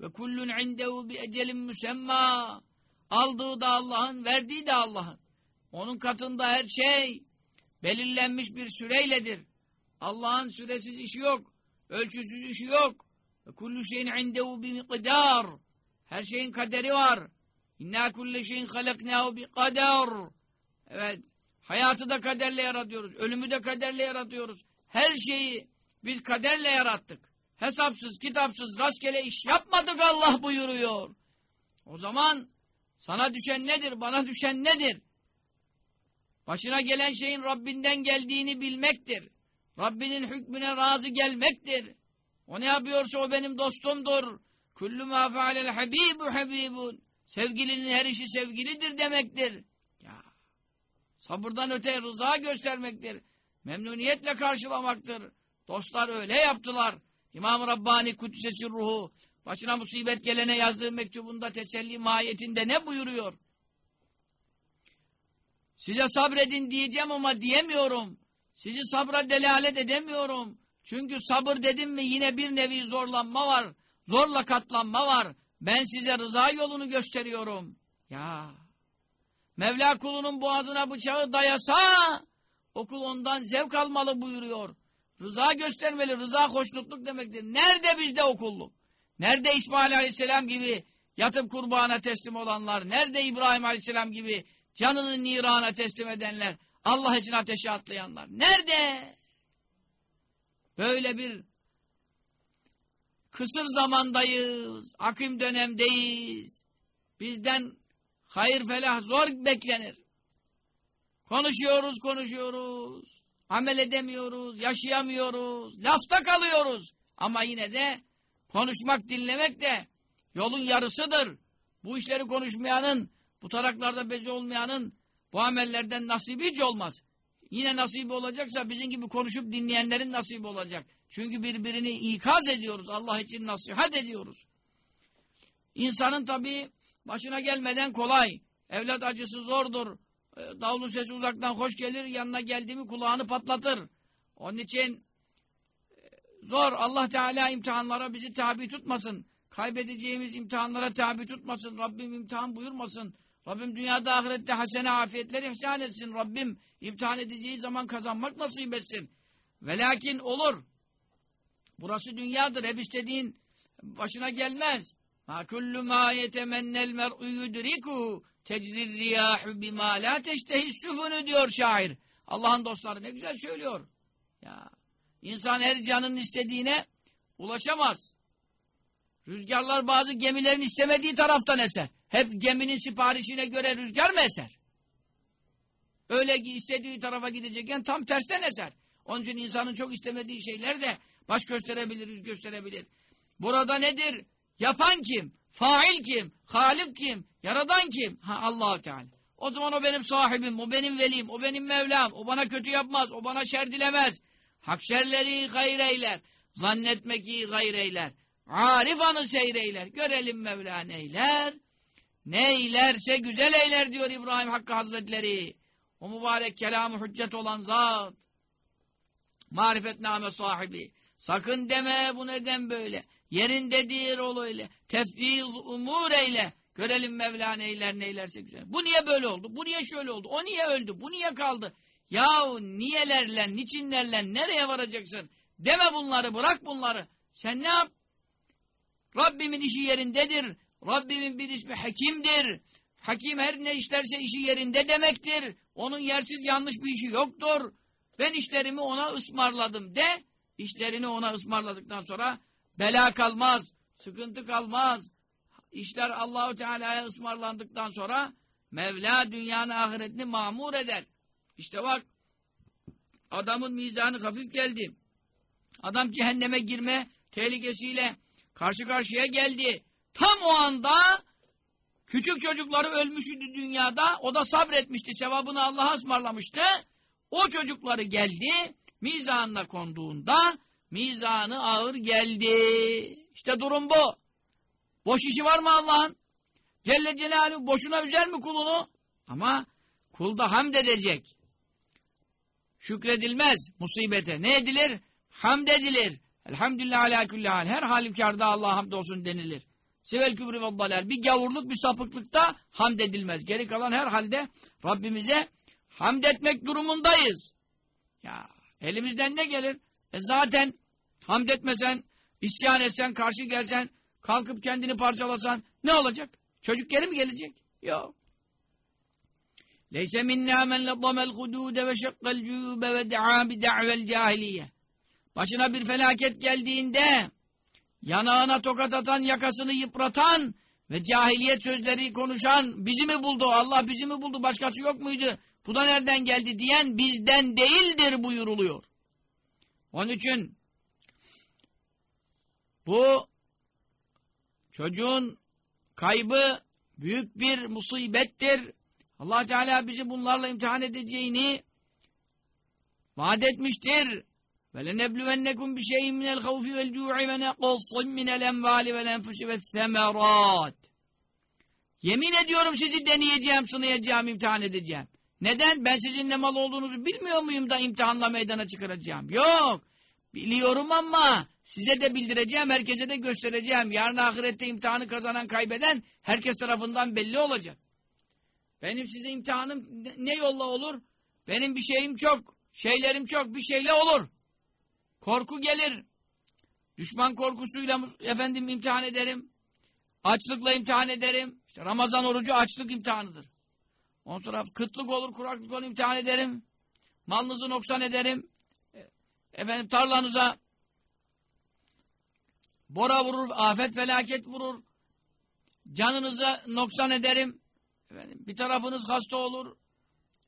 Ve kullun indehu bi ecelin müsemma. Aldığı da Allah'ın, verdiği de Allah'ın. Onun katında her şey belirlenmiş bir süreyledir. Allah'ın süresiz işi yok. Ölçüsüz işi yok. Ve kullu şeyin indehu bi miqdar. Her şeyin kaderi var. İnna kulle şeyin halaknahu bi kader. Evet. Hayatı da kaderle yaratıyoruz. Ölümü de kaderle yaratıyoruz. Her şeyi biz kaderle yarattık. Hesapsız, kitapsız, rastgele iş yapmadık Allah buyuruyor. O zaman sana düşen nedir, bana düşen nedir? Başına gelen şeyin Rabbinden geldiğini bilmektir. Rabbinin hükmüne razı gelmektir. O ne yapıyorsa o benim dostumdur. Kullu ma fealel habibu habibun. Sevgilinin her işi sevgilidir demektir. Ya. Sabırdan öte rıza göstermektir. Memnuniyetle karşılamaktır. Dostlar öyle yaptılar. İmam-ı Rabbani Kuddisesi ruhu başına musibet gelene yazdığı mektubunda teselli mahiyetinde ne buyuruyor? Size sabredin diyeceğim ama diyemiyorum. Sizi sabra delalet edemiyorum. Çünkü sabır dedim mi yine bir nevi zorlanma var. Zorla katlanma var. Ben size rıza yolunu gösteriyorum. Ya. Mevla kulunun boğazına bıçağı dayasa okul ondan zevk almalı buyuruyor. Rıza göstermeli. Rıza hoşnutluk demektir. Nerede bizde okulluk? Nerede İsmail Aleyhisselam gibi yatıp kurbana teslim olanlar? Nerede İbrahim Aleyhisselam gibi canını nirana teslim edenler? Allah için ateşe atlayanlar. Nerede? Böyle bir kısır zamandayız. Akım dönemdeyiz. Bizden hayır felah zor beklenir. Konuşuyoruz, konuşuyoruz. Amel edemiyoruz, yaşayamıyoruz. Lafta kalıyoruz. Ama yine de konuşmak, dinlemek de yolun yarısıdır. Bu işleri konuşmayanın, bu taraklarda bezi olmayanın bu amellerden nasibi hiç olmaz. Yine nasibi olacaksa bizim gibi konuşup dinleyenlerin nasibi olacak. Çünkü birbirini ikaz ediyoruz. Allah için nasihat ediyoruz. İnsanın tabii başına gelmeden kolay. Evlat acısı zordur. Davulun sesi uzaktan hoş gelir. Yanına geldi mi kulağını patlatır. Onun için zor. Allah Teala imtihanlara bizi tabi tutmasın. Kaybedeceğimiz imtihanlara tabi tutmasın. Rabbim imtihan buyurmasın. Rabbim dünyada ahirette hasene afiyetleri ihsan etsin. Rabbim imtihan edeceği zaman kazanmak nasip etsin. Ve lakin olur. Burası dünyadır. Hep istediğin başına gelmez. Ma kullu ma yetemennel mer'u yudriku tecrir riyahu bima la teştehissüfünü diyor şair. Allah'ın dostları ne güzel söylüyor. Ya insan her canın istediğine ulaşamaz. Rüzgarlar bazı gemilerin istemediği taraftan eser. Hep geminin siparişine göre rüzgar mı eser? Öyle ki istediği tarafa gidecekken tam tersten eser. Onun için insanın çok istemediği şeyler de baş gösterebilir, yüz gösterebilir. Burada nedir? Yapan kim? Fail kim? Halik kim? Yaradan kim? Ha allah Teala. O zaman o benim sahibim, o benim velim, o benim Mevlam. O bana kötü yapmaz, o bana şer dilemez. Hak şerleri gayreyler. Zannetme ki gayreyler. Arif anı seyreyler. Görelim Mevla neyler. Neylerse güzel eyler diyor İbrahim Hakkı Hazretleri. O mübarek kelamı hüccet olan zat. Marifetname sahibi. Sakın deme bu neden böyle. Yerindedir ol öyle. Tefviz umur eyle. Görelim Mevla neyler neylerse güzel. Bu niye böyle oldu? Bu niye şöyle oldu? O niye öldü? Bu niye kaldı? Yahu niyelerle, niçinlerle nereye varacaksın? Deme bunları, bırak bunları. Sen ne yap? Rabbimin işi yerindedir. Rabbimin bir ismi Hakim'dir. Hakim her ne işlerse işi yerinde demektir. Onun yersiz yanlış bir işi yoktur. Ben işlerimi ona ısmarladım de, işlerini ona ısmarladıktan sonra bela kalmaz, sıkıntı kalmaz. İşler Allahu Teala'ya ısmarlandıktan sonra Mevla dünyanın ahiretini mamur eder. İşte bak adamın mizanı hafif geldi. Adam cehenneme girme tehlikesiyle karşı karşıya geldi. Tam o anda küçük çocukları ölmüştü dünyada. O da sabretmişti. Sevabını Allah'a ısmarlamıştı. O çocukları geldi. Mizanına konduğunda mizanı ağır geldi. İşte durum bu. Boş işi var mı Allah'ın? Celle Celaluhu boşuna üzer mi kulunu? Ama kul da hamd edecek. Şükredilmez musibete. Ne edilir? Hamd edilir. Elhamdülillah ala kulli hal. Her halükarda Allah'a hamd olsun denilir. Sevel kübrü ve dalal. Bir gavurluk, bir sapıklıkta hamd edilmez. Geri kalan her halde Rabbimize hamd etmek durumundayız. Ya elimizden ne gelir? E zaten hamd etmesen, isyan etsen, karşı gelsen, kalkıp kendini parçalasan ne olacak? Çocuk geri mi gelecek? Yok. Leyse minna men ladamel hudude ve şekkal cuyube ve da'a bi da'vel cahiliye. Başına bir felaket geldiğinde yanağına tokat atan, yakasını yıpratan ve cahiliyet sözleri konuşan bizi mi buldu, Allah bizi mi buldu, başkası yok muydu, bu da nereden geldi diyen bizden değildir buyuruluyor. Onun için bu çocuğun kaybı büyük bir musibettir. allah Teala bizi bunlarla imtihan edeceğini vaat etmiştir. وَلَنَبْلُوَنَّكُمْ بِشَيْءٍ مِنَ الْخَوْفِ وَالْجُوعِ وَنَقْصٍ مِنَ الْاَنْوَالِ وَالْاَنْفُسِ وَالثَّمَرَاتِ Yemin ediyorum sizi deneyeceğim, sınayacağım, imtihan edeceğim. Neden? Ben sizin ne mal olduğunuzu bilmiyor muyum da imtihanla meydana çıkaracağım? Yok. Biliyorum ama size de bildireceğim, herkese de göstereceğim. Yarın ahirette imtihanı kazanan, kaybeden herkes tarafından belli olacak. Benim size imtihanım ne yolla olur? Benim bir şeyim çok, şeylerim çok, bir şeyle olur. Korku gelir. Düşman korkusuyla efendim imtihan ederim. Açlıkla imtihan ederim. İşte Ramazan orucu açlık imtihanıdır. Ondan sonra kıtlık olur, kuraklık olur imtihan ederim. Malınızı noksan ederim. Efendim tarlanıza bora vurur, afet felaket vurur. Canınıza noksan ederim. Efendim, bir tarafınız hasta olur.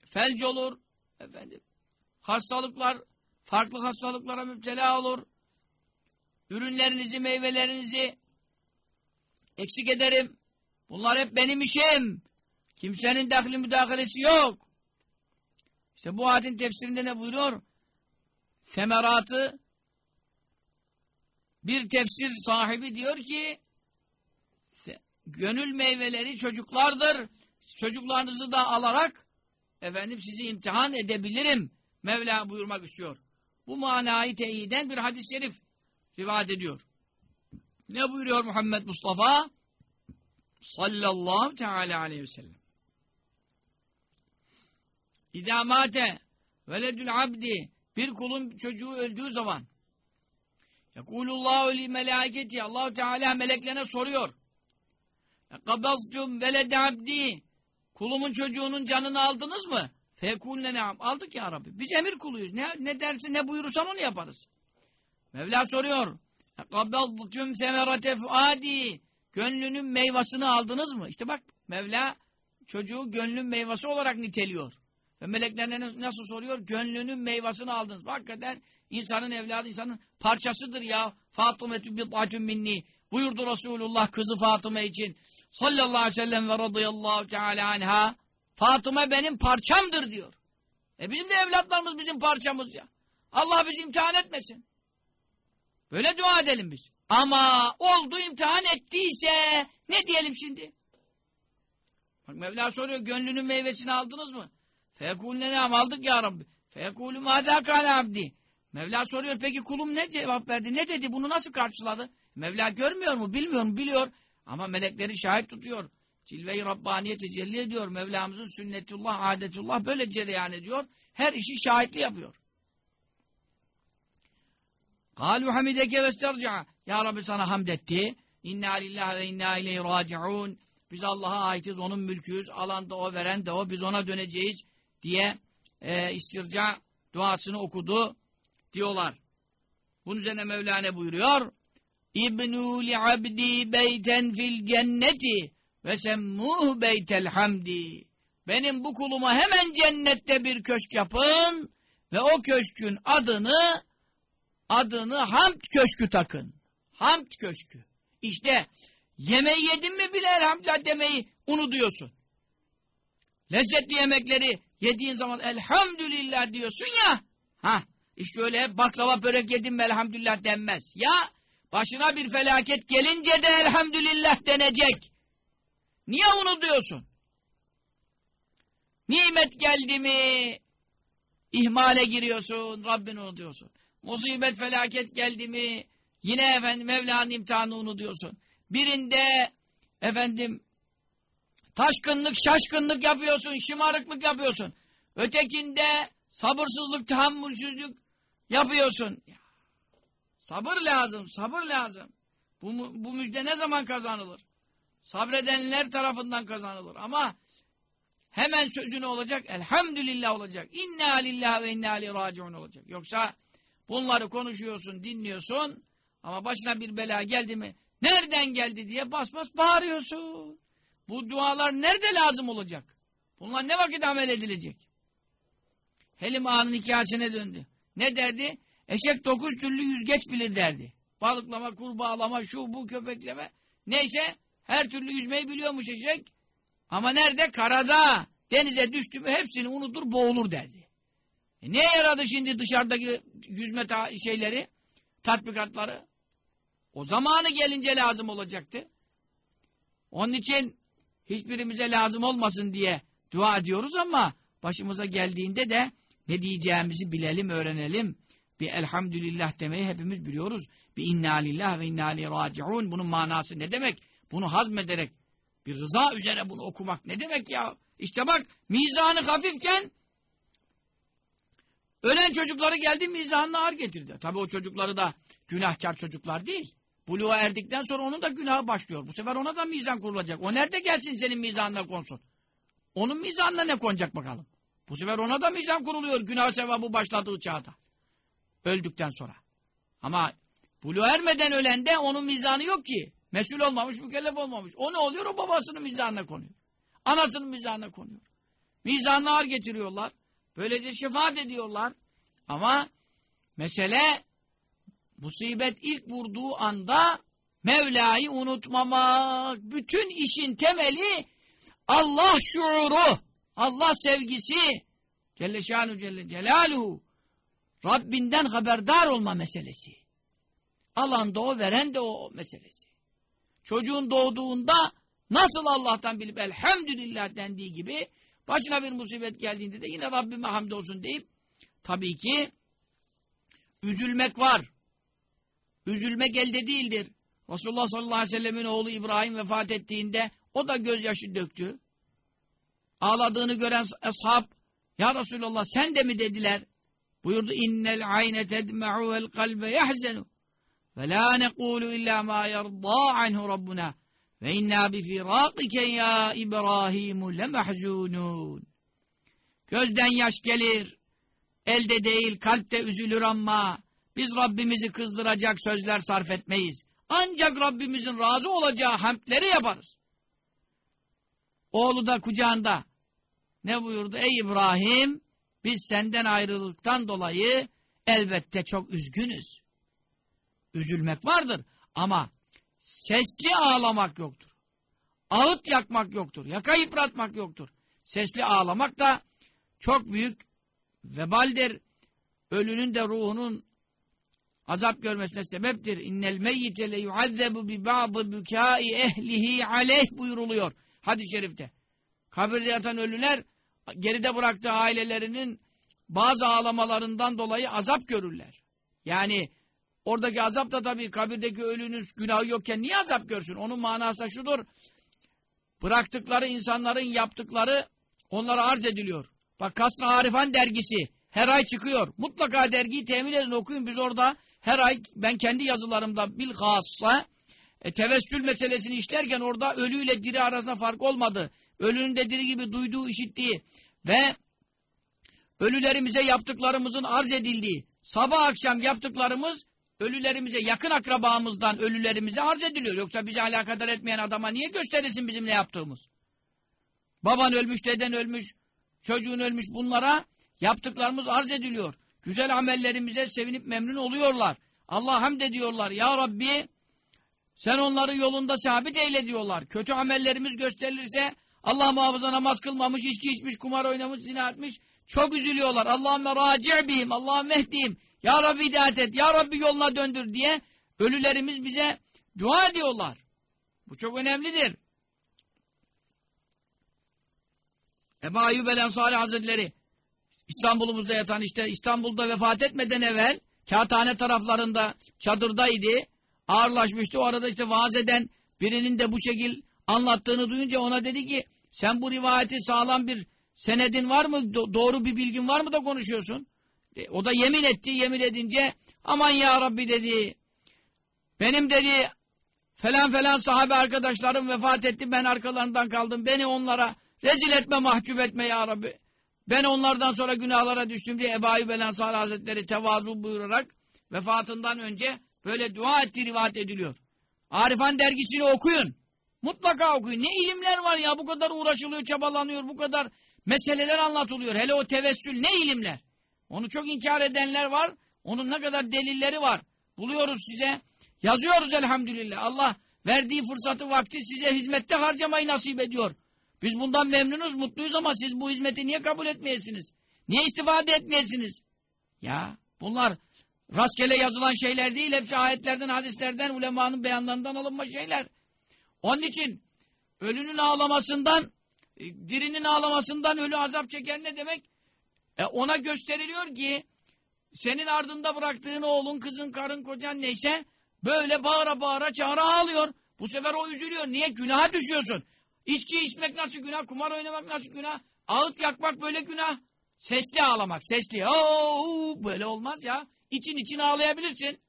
Felç olur. Efendim, hastalıklar farklı hastalıklara müptela olur. Ürünlerinizi, meyvelerinizi eksik ederim. Bunlar hep benim işim. Kimsenin dahli müdahalesi yok. İşte bu ayetin tefsirinde ne buyuruyor? Femeratı bir tefsir sahibi diyor ki gönül meyveleri çocuklardır. Çocuklarınızı da alarak efendim sizi imtihan edebilirim. Mevla buyurmak istiyor. Bu manayı teyiden bir hadis-i şerif rivayet ediyor. Ne buyuruyor Muhammed Mustafa? Sallallahu teala aleyhi ve sellem. Mâte veledül abdi bir kulun çocuğu öldüğü zaman Yekulullahu li melâketi Allahu Teala meleklerine soruyor. Kabaztum veled abdi Kulumun çocuğunun canını aldınız mı? Fekulne neam. Aldık ya Rabbi. Biz emir kuluyuz. Ne, ne dersin ne buyurursan onu yaparız. Mevla soruyor. Kabaztum semerate fuadi Gönlünün meyvasını aldınız mı? İşte bak Mevla çocuğu gönlün meyvası olarak niteliyor. Ve meleklerine nasıl soruyor? Gönlünün meyvasını aldınız. Hakikaten insanın evladı insanın parçasıdır ya. Fatımetü bid'atün minni. Buyurdu Resulullah kızı Fatıma için. Sallallahu aleyhi ve sellem ve radıyallahu teala anha. Fatıma benim parçamdır diyor. E bizim de evlatlarımız bizim parçamız ya. Allah bizi imtihan etmesin. Böyle dua edelim biz. Ama oldu imtihan ettiyse ne diyelim şimdi? Bak Mevla soruyor gönlünün meyvesini aldınız mı? Fekulne ne aldık ya Rabbi. Fekulü mâdâ kâle abdi. Mevla soruyor peki kulum ne cevap verdi? Ne dedi? Bunu nasıl karşıladı? Mevla görmüyor mu? Bilmiyor mu? Biliyor. Ama melekleri şahit tutuyor. Cilve-i Rabbaniye tecelli ediyor. Mevlamızın sünnetullah, adetullah böyle cereyan ediyor. Her işi şahitli yapıyor. Kalu hamideke ve Ya Rabbi sana hamd etti. İnna lillahi ve inna ileyhi raciun. Biz Allah'a aitiz, onun mülküyüz. Alan da o, veren de o. Biz ona döneceğiz diye e, istirca duasını okudu diyorlar. Bunun üzerine Mevlana buyuruyor. İbnû li'abdi beyten fil cenneti ve semmuh beytel hamdi. Benim bu kuluma hemen cennette bir köşk yapın ve o köşkün adını adını hamd köşkü takın. Hamd köşkü. İşte yemeği yedin mi bile elhamdülillah demeyi unutuyorsun. Lezzetli yemekleri yediğin zaman elhamdülillah diyorsun ya. Ha, işte öyle baklava börek yedim mi elhamdülillah denmez. Ya başına bir felaket gelince de elhamdülillah denecek. Niye unutuyorsun? Nimet geldi mi ihmale giriyorsun, Rabbini unutuyorsun. Musibet, felaket geldi mi yine efendim Mevla'nın imtihanını unutuyorsun. Birinde efendim taşkınlık, şaşkınlık yapıyorsun, şımarıklık yapıyorsun. Ötekinde sabırsızlık, tahammülsüzlük yapıyorsun. Sabır lazım, sabır lazım. Bu, bu müjde ne zaman kazanılır? Sabredenler tarafından kazanılır. Ama hemen sözü ne olacak? Elhamdülillah olacak. İnna lillahi ve inna aleyhi raciun olacak. Yoksa bunları konuşuyorsun, dinliyorsun ama başına bir bela geldi mi nereden geldi diye bas bas bağırıyorsun. Bu dualar nerede lazım olacak? Bunlar ne vakit amel edilecek? Helim Ağa'nın hikayesine döndü. Ne derdi? Eşek dokuz türlü yüzgeç bilir derdi. Balıklama, kurbağalama, şu bu köpekleme. Neyse her türlü yüzmeyi biliyormuş eşek. Ama nerede? Karada. Denize düştü mü hepsini unutur boğulur derdi. E neye yaradı şimdi dışarıdaki yüzme şeyleri, tatbikatları? O zamanı gelince lazım olacaktı. Onun için hiçbirimize lazım olmasın diye dua ediyoruz ama başımıza geldiğinde de ne diyeceğimizi bilelim, öğrenelim. Bir elhamdülillah demeyi hepimiz biliyoruz. Bir inna lillah ve inna aleyhi raciun. Bunun manası ne demek? Bunu hazmederek bir rıza üzere bunu okumak ne demek ya? İşte bak mizanı hafifken ölen çocukları geldi mizanını ağır getirdi. Tabi o çocukları da günahkar çocuklar değil. Buluğa erdikten sonra onun da günahı başlıyor. Bu sefer ona da mizan kurulacak. O nerede gelsin senin mizanına konsun? Onun mizanına ne konacak bakalım? Bu sefer ona da mizan kuruluyor günah sevabı başladığı çağda. Öldükten sonra. Ama buluğa ermeden ölen de onun mizanı yok ki. Mesul olmamış, mükellef olmamış. O ne oluyor? O babasının mizanına konuyor. Anasının mizanına konuyor. Mizanını ağır getiriyorlar. Böylece şefaat ediyorlar. Ama mesele musibet ilk vurduğu anda Mevla'yı unutmamak. Bütün işin temeli Allah şuuru, Allah sevgisi, Celle Şanu Celle Celaluhu, Rabbinden haberdar olma meselesi. Alan da o, veren de o meselesi. Çocuğun doğduğunda nasıl Allah'tan bilip elhamdülillah dendiği gibi başına bir musibet geldiğinde de yine Rabbime hamdolsun deyip tabii ki üzülmek var. Üzülmek elde değildir. Resulullah sallallahu aleyhi ve sellemin oğlu İbrahim vefat ettiğinde o da gözyaşı döktü. Ağladığını gören ashab ya Resulallah sen de mi dediler? Buyurdu innel ayne tedme'u vel kalbe yahzenu ve la nekulu illa ma yerda anhu rabbuna ve inna bi firakike ya İbrahimu lemahzunun. Gözden yaş gelir, elde değil kalpte üzülür ama biz Rabbimizi kızdıracak sözler sarf etmeyiz. Ancak Rabbimizin razı olacağı hamdleri yaparız. Oğlu da kucağında. Ne buyurdu? Ey İbrahim, biz senden ayrılıktan dolayı elbette çok üzgünüz. Üzülmek vardır ama sesli ağlamak yoktur. Ağıt yakmak yoktur. Yaka yıpratmak yoktur. Sesli ağlamak da çok büyük vebaldir. Ölünün de ruhunun azap görmesine sebeptir. İnnel meyyite le yuazzebu bi ba'dı bükâi ehlihi aleyh buyuruluyor. Hadis-i şerifte. Kabirde yatan ölüler geride bıraktığı ailelerinin bazı ağlamalarından dolayı azap görürler. Yani oradaki azap da tabii kabirdeki ölünüz günahı yokken niye azap görsün? Onun manası da şudur. Bıraktıkları insanların yaptıkları onlara arz ediliyor. Bak Kasra Arifan dergisi her ay çıkıyor. Mutlaka dergiyi temin edin okuyun. Biz orada her ay ben kendi yazılarımda bilhassa E, tevessül meselesini işlerken orada ölüyle diri arasında fark olmadı. Ölünün de diri gibi duyduğu, işittiği ve ölülerimize yaptıklarımızın arz edildiği, sabah akşam yaptıklarımız ölülerimize, yakın akrabamızdan ölülerimize arz ediliyor. Yoksa bize alakadar etmeyen adama niye gösterilsin bizim ne yaptığımız? Baban ölmüş, deden ölmüş, çocuğun ölmüş bunlara yaptıklarımız arz ediliyor. Güzel amellerimize sevinip memnun oluyorlar. Allah hamd ediyorlar. Ya Rabbi sen onları yolunda sabit eyle diyorlar. Kötü amellerimiz gösterilirse Allah muhafaza namaz kılmamış, içki içmiş, kumar oynamış, zina etmiş. Çok üzülüyorlar. Allahümme raci' bihim, Allahümme ehdihim. Ya Rabbi hidayet et, Ya Rabbi yoluna döndür diye ölülerimiz bize dua ediyorlar. Bu çok önemlidir. Ebu Ayyub el Ensari Hazretleri İstanbul'umuzda yatan işte İstanbul'da vefat etmeden evvel Kağıthane taraflarında çadırdaydı. Ağırlaşmıştı. O arada işte vaaz eden birinin de bu şekil anlattığını duyunca ona dedi ki sen bu rivayeti sağlam bir senedin var mı? Do doğru bir bilgin var mı da konuşuyorsun? E, o da yemin etti. Yemin edince aman ya Rabbi dedi. Benim dedi falan falan sahabe arkadaşlarım vefat etti. Ben arkalarından kaldım. Beni onlara rezil etme mahcup etme ya Rabbi. Ben onlardan sonra günahlara düştüm diye Ebu Ayyub el Hazretleri tevazu buyurarak vefatından önce böyle dua ettiği rivayet ediliyor. Arifan dergisini okuyun. Mutlaka okuyun. Ne ilimler var ya bu kadar uğraşılıyor, çabalanıyor, bu kadar meseleler anlatılıyor. Hele o tevessül ne ilimler. Onu çok inkar edenler var. Onun ne kadar delilleri var. Buluyoruz size. Yazıyoruz elhamdülillah. Allah verdiği fırsatı vakti size hizmette harcamayı nasip ediyor. Biz bundan memnunuz, mutluyuz ama siz bu hizmeti niye kabul etmeyesiniz? Niye istifade etmeyesiniz? Ya bunlar rastgele yazılan şeyler değil. Hepsi ayetlerden, hadislerden, ulemanın beyanlarından alınma şeyler. Onun için ölünün ağlamasından, e, dirinin ağlamasından ölü azap çeken ne demek? E ona gösteriliyor ki senin ardında bıraktığın oğlun, kızın, karın, kocan neyse böyle bağıra bağıra çağıra ağlıyor. Bu sefer o üzülüyor. Niye? Günaha düşüyorsun. İçki içmek nasıl günah? Kumar oynamak nasıl günah? Ağıt yakmak böyle günah. Sesli ağlamak. Sesli. Oo, böyle olmaz ya. İçin için ağlayabilirsin.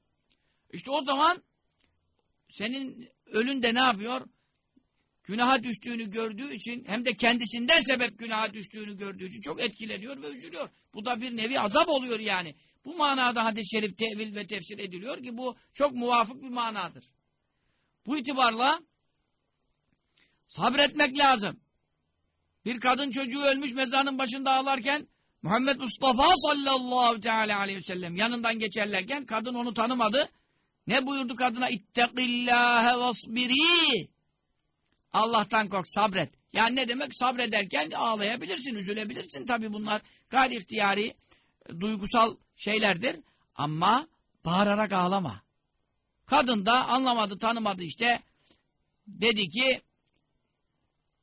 İşte o zaman senin ölün de ne yapıyor? Günaha düştüğünü gördüğü için hem de kendisinden sebep günaha düştüğünü gördüğü için çok etkileniyor ve üzülüyor. Bu da bir nevi azap oluyor yani. Bu manada hadis-i şerif tevil ve tefsir ediliyor ki bu çok muvafık bir manadır. Bu itibarla Sabretmek lazım. Bir kadın çocuğu ölmüş mezarın başında ağlarken Muhammed Mustafa sallallahu teala aleyhi ve sellem yanından geçerlerken kadın onu tanımadı. Ne buyurdu kadına? İttekillâhe vasbiri. Allah'tan kork, sabret. Yani ne demek? Sabrederken ağlayabilirsin, üzülebilirsin. Tabi bunlar gayri ihtiyari, duygusal şeylerdir. Ama bağırarak ağlama. Kadın da anlamadı, tanımadı işte. Dedi ki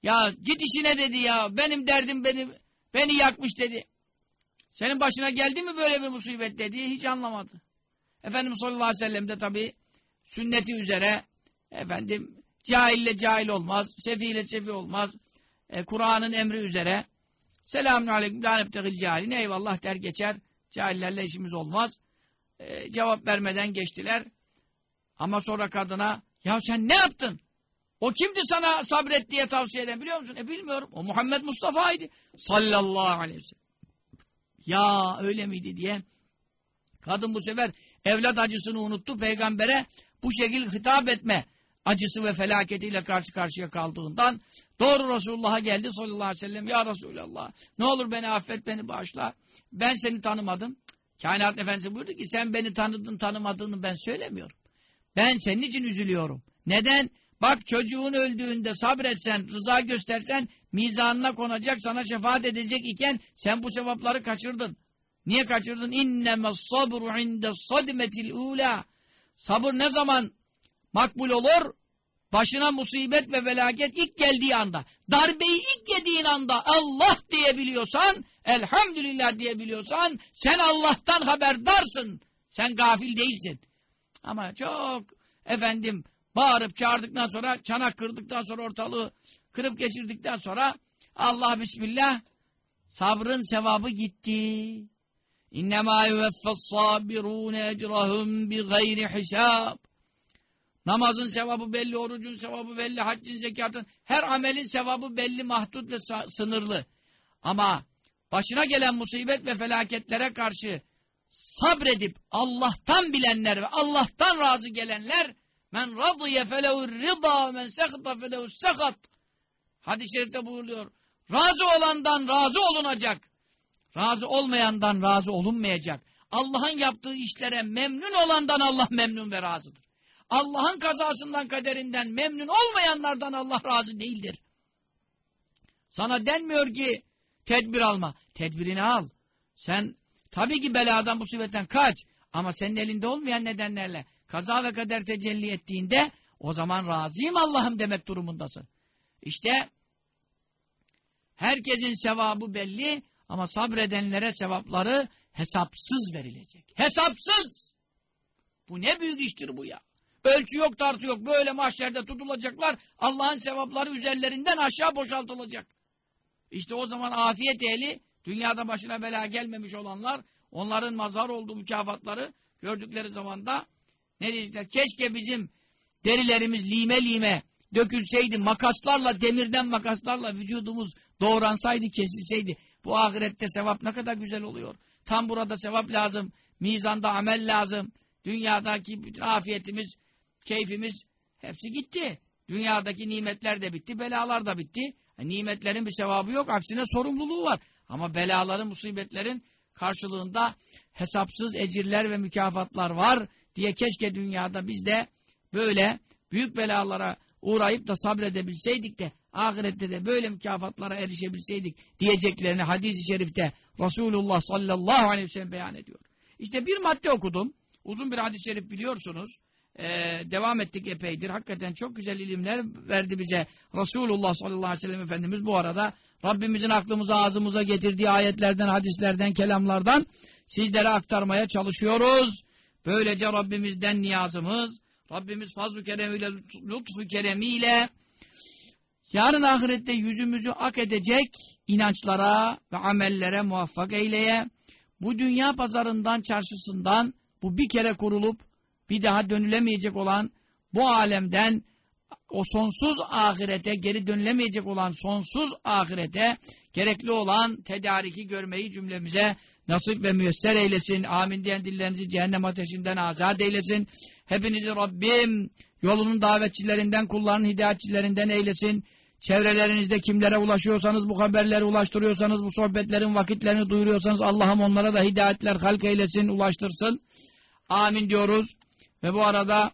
ya git işine dedi ya. Benim derdim beni beni yakmış dedi. Senin başına geldi mi böyle bir musibet dedi. Hiç anlamadı. Efendimiz sallallahu aleyhi ve sellem de tabi sünneti üzere efendim cahille cahil olmaz. Sefiyle sefi olmaz. E, Kur'an'ın emri üzere selamun aleyküm la nebtegil cahilin eyvallah der geçer. Cahillerle işimiz olmaz. E, cevap vermeden geçtiler. Ama sonra kadına ya sen ne yaptın? O kimdi sana sabret diye tavsiye eden biliyor musun? E bilmiyorum. O Muhammed Mustafa'ydı. Sallallahu aleyhi ve sellem. Ya öyle miydi diye. Kadın bu sefer evlat acısını unuttu. Peygambere bu şekil hitap etme acısı ve felaketiyle karşı karşıya kaldığından doğru Resulullah'a geldi sallallahu aleyhi ve sellem. Ya Resulallah ne olur beni affet beni bağışla. Ben seni tanımadım. Kainat Efendisi buyurdu ki sen beni tanıdın tanımadığını ben söylemiyorum. Ben senin için üzülüyorum. Neden? Bak çocuğun öldüğünde sabretsen, rıza göstersen mizanına konacak, sana şefaat edecek iken sen bu sevapları kaçırdın. Niye kaçırdın? İnneme sabru inde sadmetil ula. Sabır ne zaman makbul olur? Başına musibet ve felaket ilk geldiği anda, darbeyi ilk yediğin anda Allah diyebiliyorsan, elhamdülillah diyebiliyorsan, sen Allah'tan haberdarsın. Sen gafil değilsin. Ama çok efendim Bağırıp çağırdıktan sonra, çanak kırdıktan sonra ortalığı kırıp geçirdikten sonra Allah Bismillah sabrın sevabı gitti. İnnemâ yuveffes sabirûne ecrahum bi gayri hisab. Namazın sevabı belli, orucun sevabı belli, haccın, zekatın, her amelin sevabı belli, mahdut ve sınırlı. Ama başına gelen musibet ve felaketlere karşı sabredip Allah'tan bilenler ve Allah'tan razı gelenler men radiye felehu rıda men sekta felehu sekat. Hadis-i şerifte buyuruyor. Razı olandan razı olunacak. Razı olmayandan razı olunmayacak. Allah'ın yaptığı işlere memnun olandan Allah memnun ve razıdır. Allah'ın kazasından kaderinden memnun olmayanlardan Allah razı değildir. Sana denmiyor ki tedbir alma. Tedbirini al. Sen Tabii ki beladan, musibetten kaç. Ama senin elinde olmayan nedenlerle kaza ve kader tecelli ettiğinde o zaman razıyım Allah'ım demek durumundasın. İşte herkesin sevabı belli ama sabredenlere sevapları hesapsız verilecek. Hesapsız! Bu ne büyük iştir bu ya. Ölçü yok, tartı yok. Böyle mahşerde tutulacaklar. Allah'ın sevapları üzerlerinden aşağı boşaltılacak. İşte o zaman afiyet ehli Dünyada başına bela gelmemiş olanlar, onların mazhar olduğu mükafatları gördükleri zaman da ne diyecekler? Keşke bizim derilerimiz lime lime dökülseydi, makaslarla, demirden makaslarla vücudumuz doğransaydı, kesilseydi. Bu ahirette sevap ne kadar güzel oluyor. Tam burada sevap lazım, mizanda amel lazım. Dünyadaki bütün afiyetimiz, keyfimiz hepsi gitti. Dünyadaki nimetler de bitti, belalar da bitti. E, nimetlerin bir sevabı yok, aksine sorumluluğu var. Ama belaların, musibetlerin karşılığında hesapsız ecirler ve mükafatlar var diye keşke dünyada biz de böyle büyük belalara uğrayıp da sabredebilseydik de ahirette de böyle mükafatlara erişebilseydik diyeceklerini hadis-i şerifte Resulullah sallallahu aleyhi ve sellem beyan ediyor. İşte bir madde okudum. Uzun bir hadis-i şerif biliyorsunuz. Ee, devam ettik epeydir. Hakikaten çok güzel ilimler verdi bize Resulullah sallallahu aleyhi ve sellem Efendimiz bu arada Rabbimizin aklımıza ağzımıza getirdiği ayetlerden, hadislerden, kelamlardan sizlere aktarmaya çalışıyoruz. Böylece Rabbimizden niyazımız, Rabbimiz fazl-ı keremiyle, lütfu keremiyle yarın ahirette yüzümüzü ak edecek inançlara ve amellere muvaffak eyleye, bu dünya pazarından, çarşısından bu bir kere kurulup bir daha dönülemeyecek olan bu alemden o sonsuz ahirete geri dönülemeyecek olan sonsuz ahirete gerekli olan tedariki görmeyi cümlemize nasip ve müyesser eylesin. Amin diyen dillerinizi cehennem ateşinden azat eylesin. Hepinizi Rabbim yolunun davetçilerinden, kullarının hidayetçilerinden eylesin. Çevrelerinizde kimlere ulaşıyorsanız, bu haberleri ulaştırıyorsanız, bu sohbetlerin vakitlerini duyuruyorsanız Allah'ım onlara da hidayetler halk eylesin, ulaştırsın. Amin diyoruz. Ve bu arada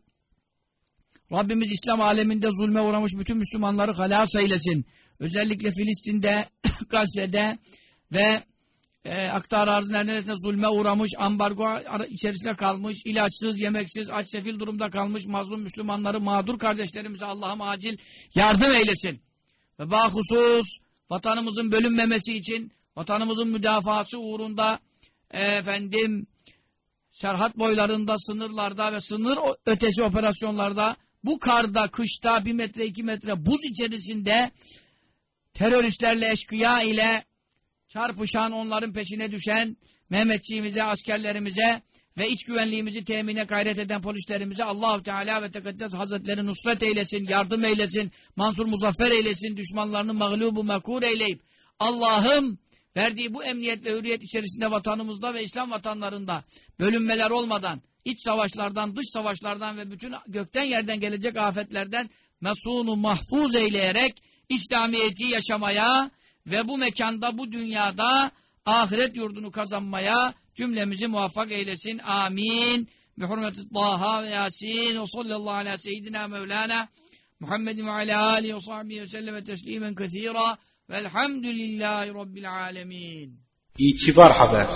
Rabbimiz İslam aleminde zulme uğramış bütün Müslümanları halas eylesin. Özellikle Filistin'de, Gazze'de ve e, aktar arzının neresinde zulme uğramış, ambargo içerisinde kalmış, ilaçsız, yemeksiz, aç sefil durumda kalmış mazlum Müslümanları, mağdur kardeşlerimize Allah'ım acil yardım eylesin. Ve bahusus vatanımızın bölünmemesi için, vatanımızın müdafası uğrunda e, efendim serhat boylarında, sınırlarda ve sınır ötesi operasyonlarda bu karda, kışta bir metre, iki metre buz içerisinde teröristlerle, eşkıya ile çarpışan, onların peşine düşen Mehmetçiğimize, askerlerimize ve iç güvenliğimizi temine gayret eden polislerimize Allahu Teala ve Tekaddes Hazretleri nusret eylesin, yardım eylesin, mansur muzaffer eylesin, düşmanlarını mağlubu mekur eyleyip Allah'ım verdiği bu emniyet ve hürriyet içerisinde vatanımızda ve İslam vatanlarında bölünmeler olmadan iç savaşlardan, dış savaşlardan ve bütün gökten yerden gelecek afetlerden mesunu mahfuz eyleyerek İslamiyet'i yaşamaya ve bu mekanda, bu dünyada ahiret yurdunu kazanmaya cümlemizi muvaffak eylesin. Amin. Bi hurmeti Taha ve Yasin ve sallallahu ala seyyidina Mevlana Muhammedin ve ala alihi ve sahbihi ve selleme teslimen kethira velhamdülillahi rabbil alemin. İtibar haber.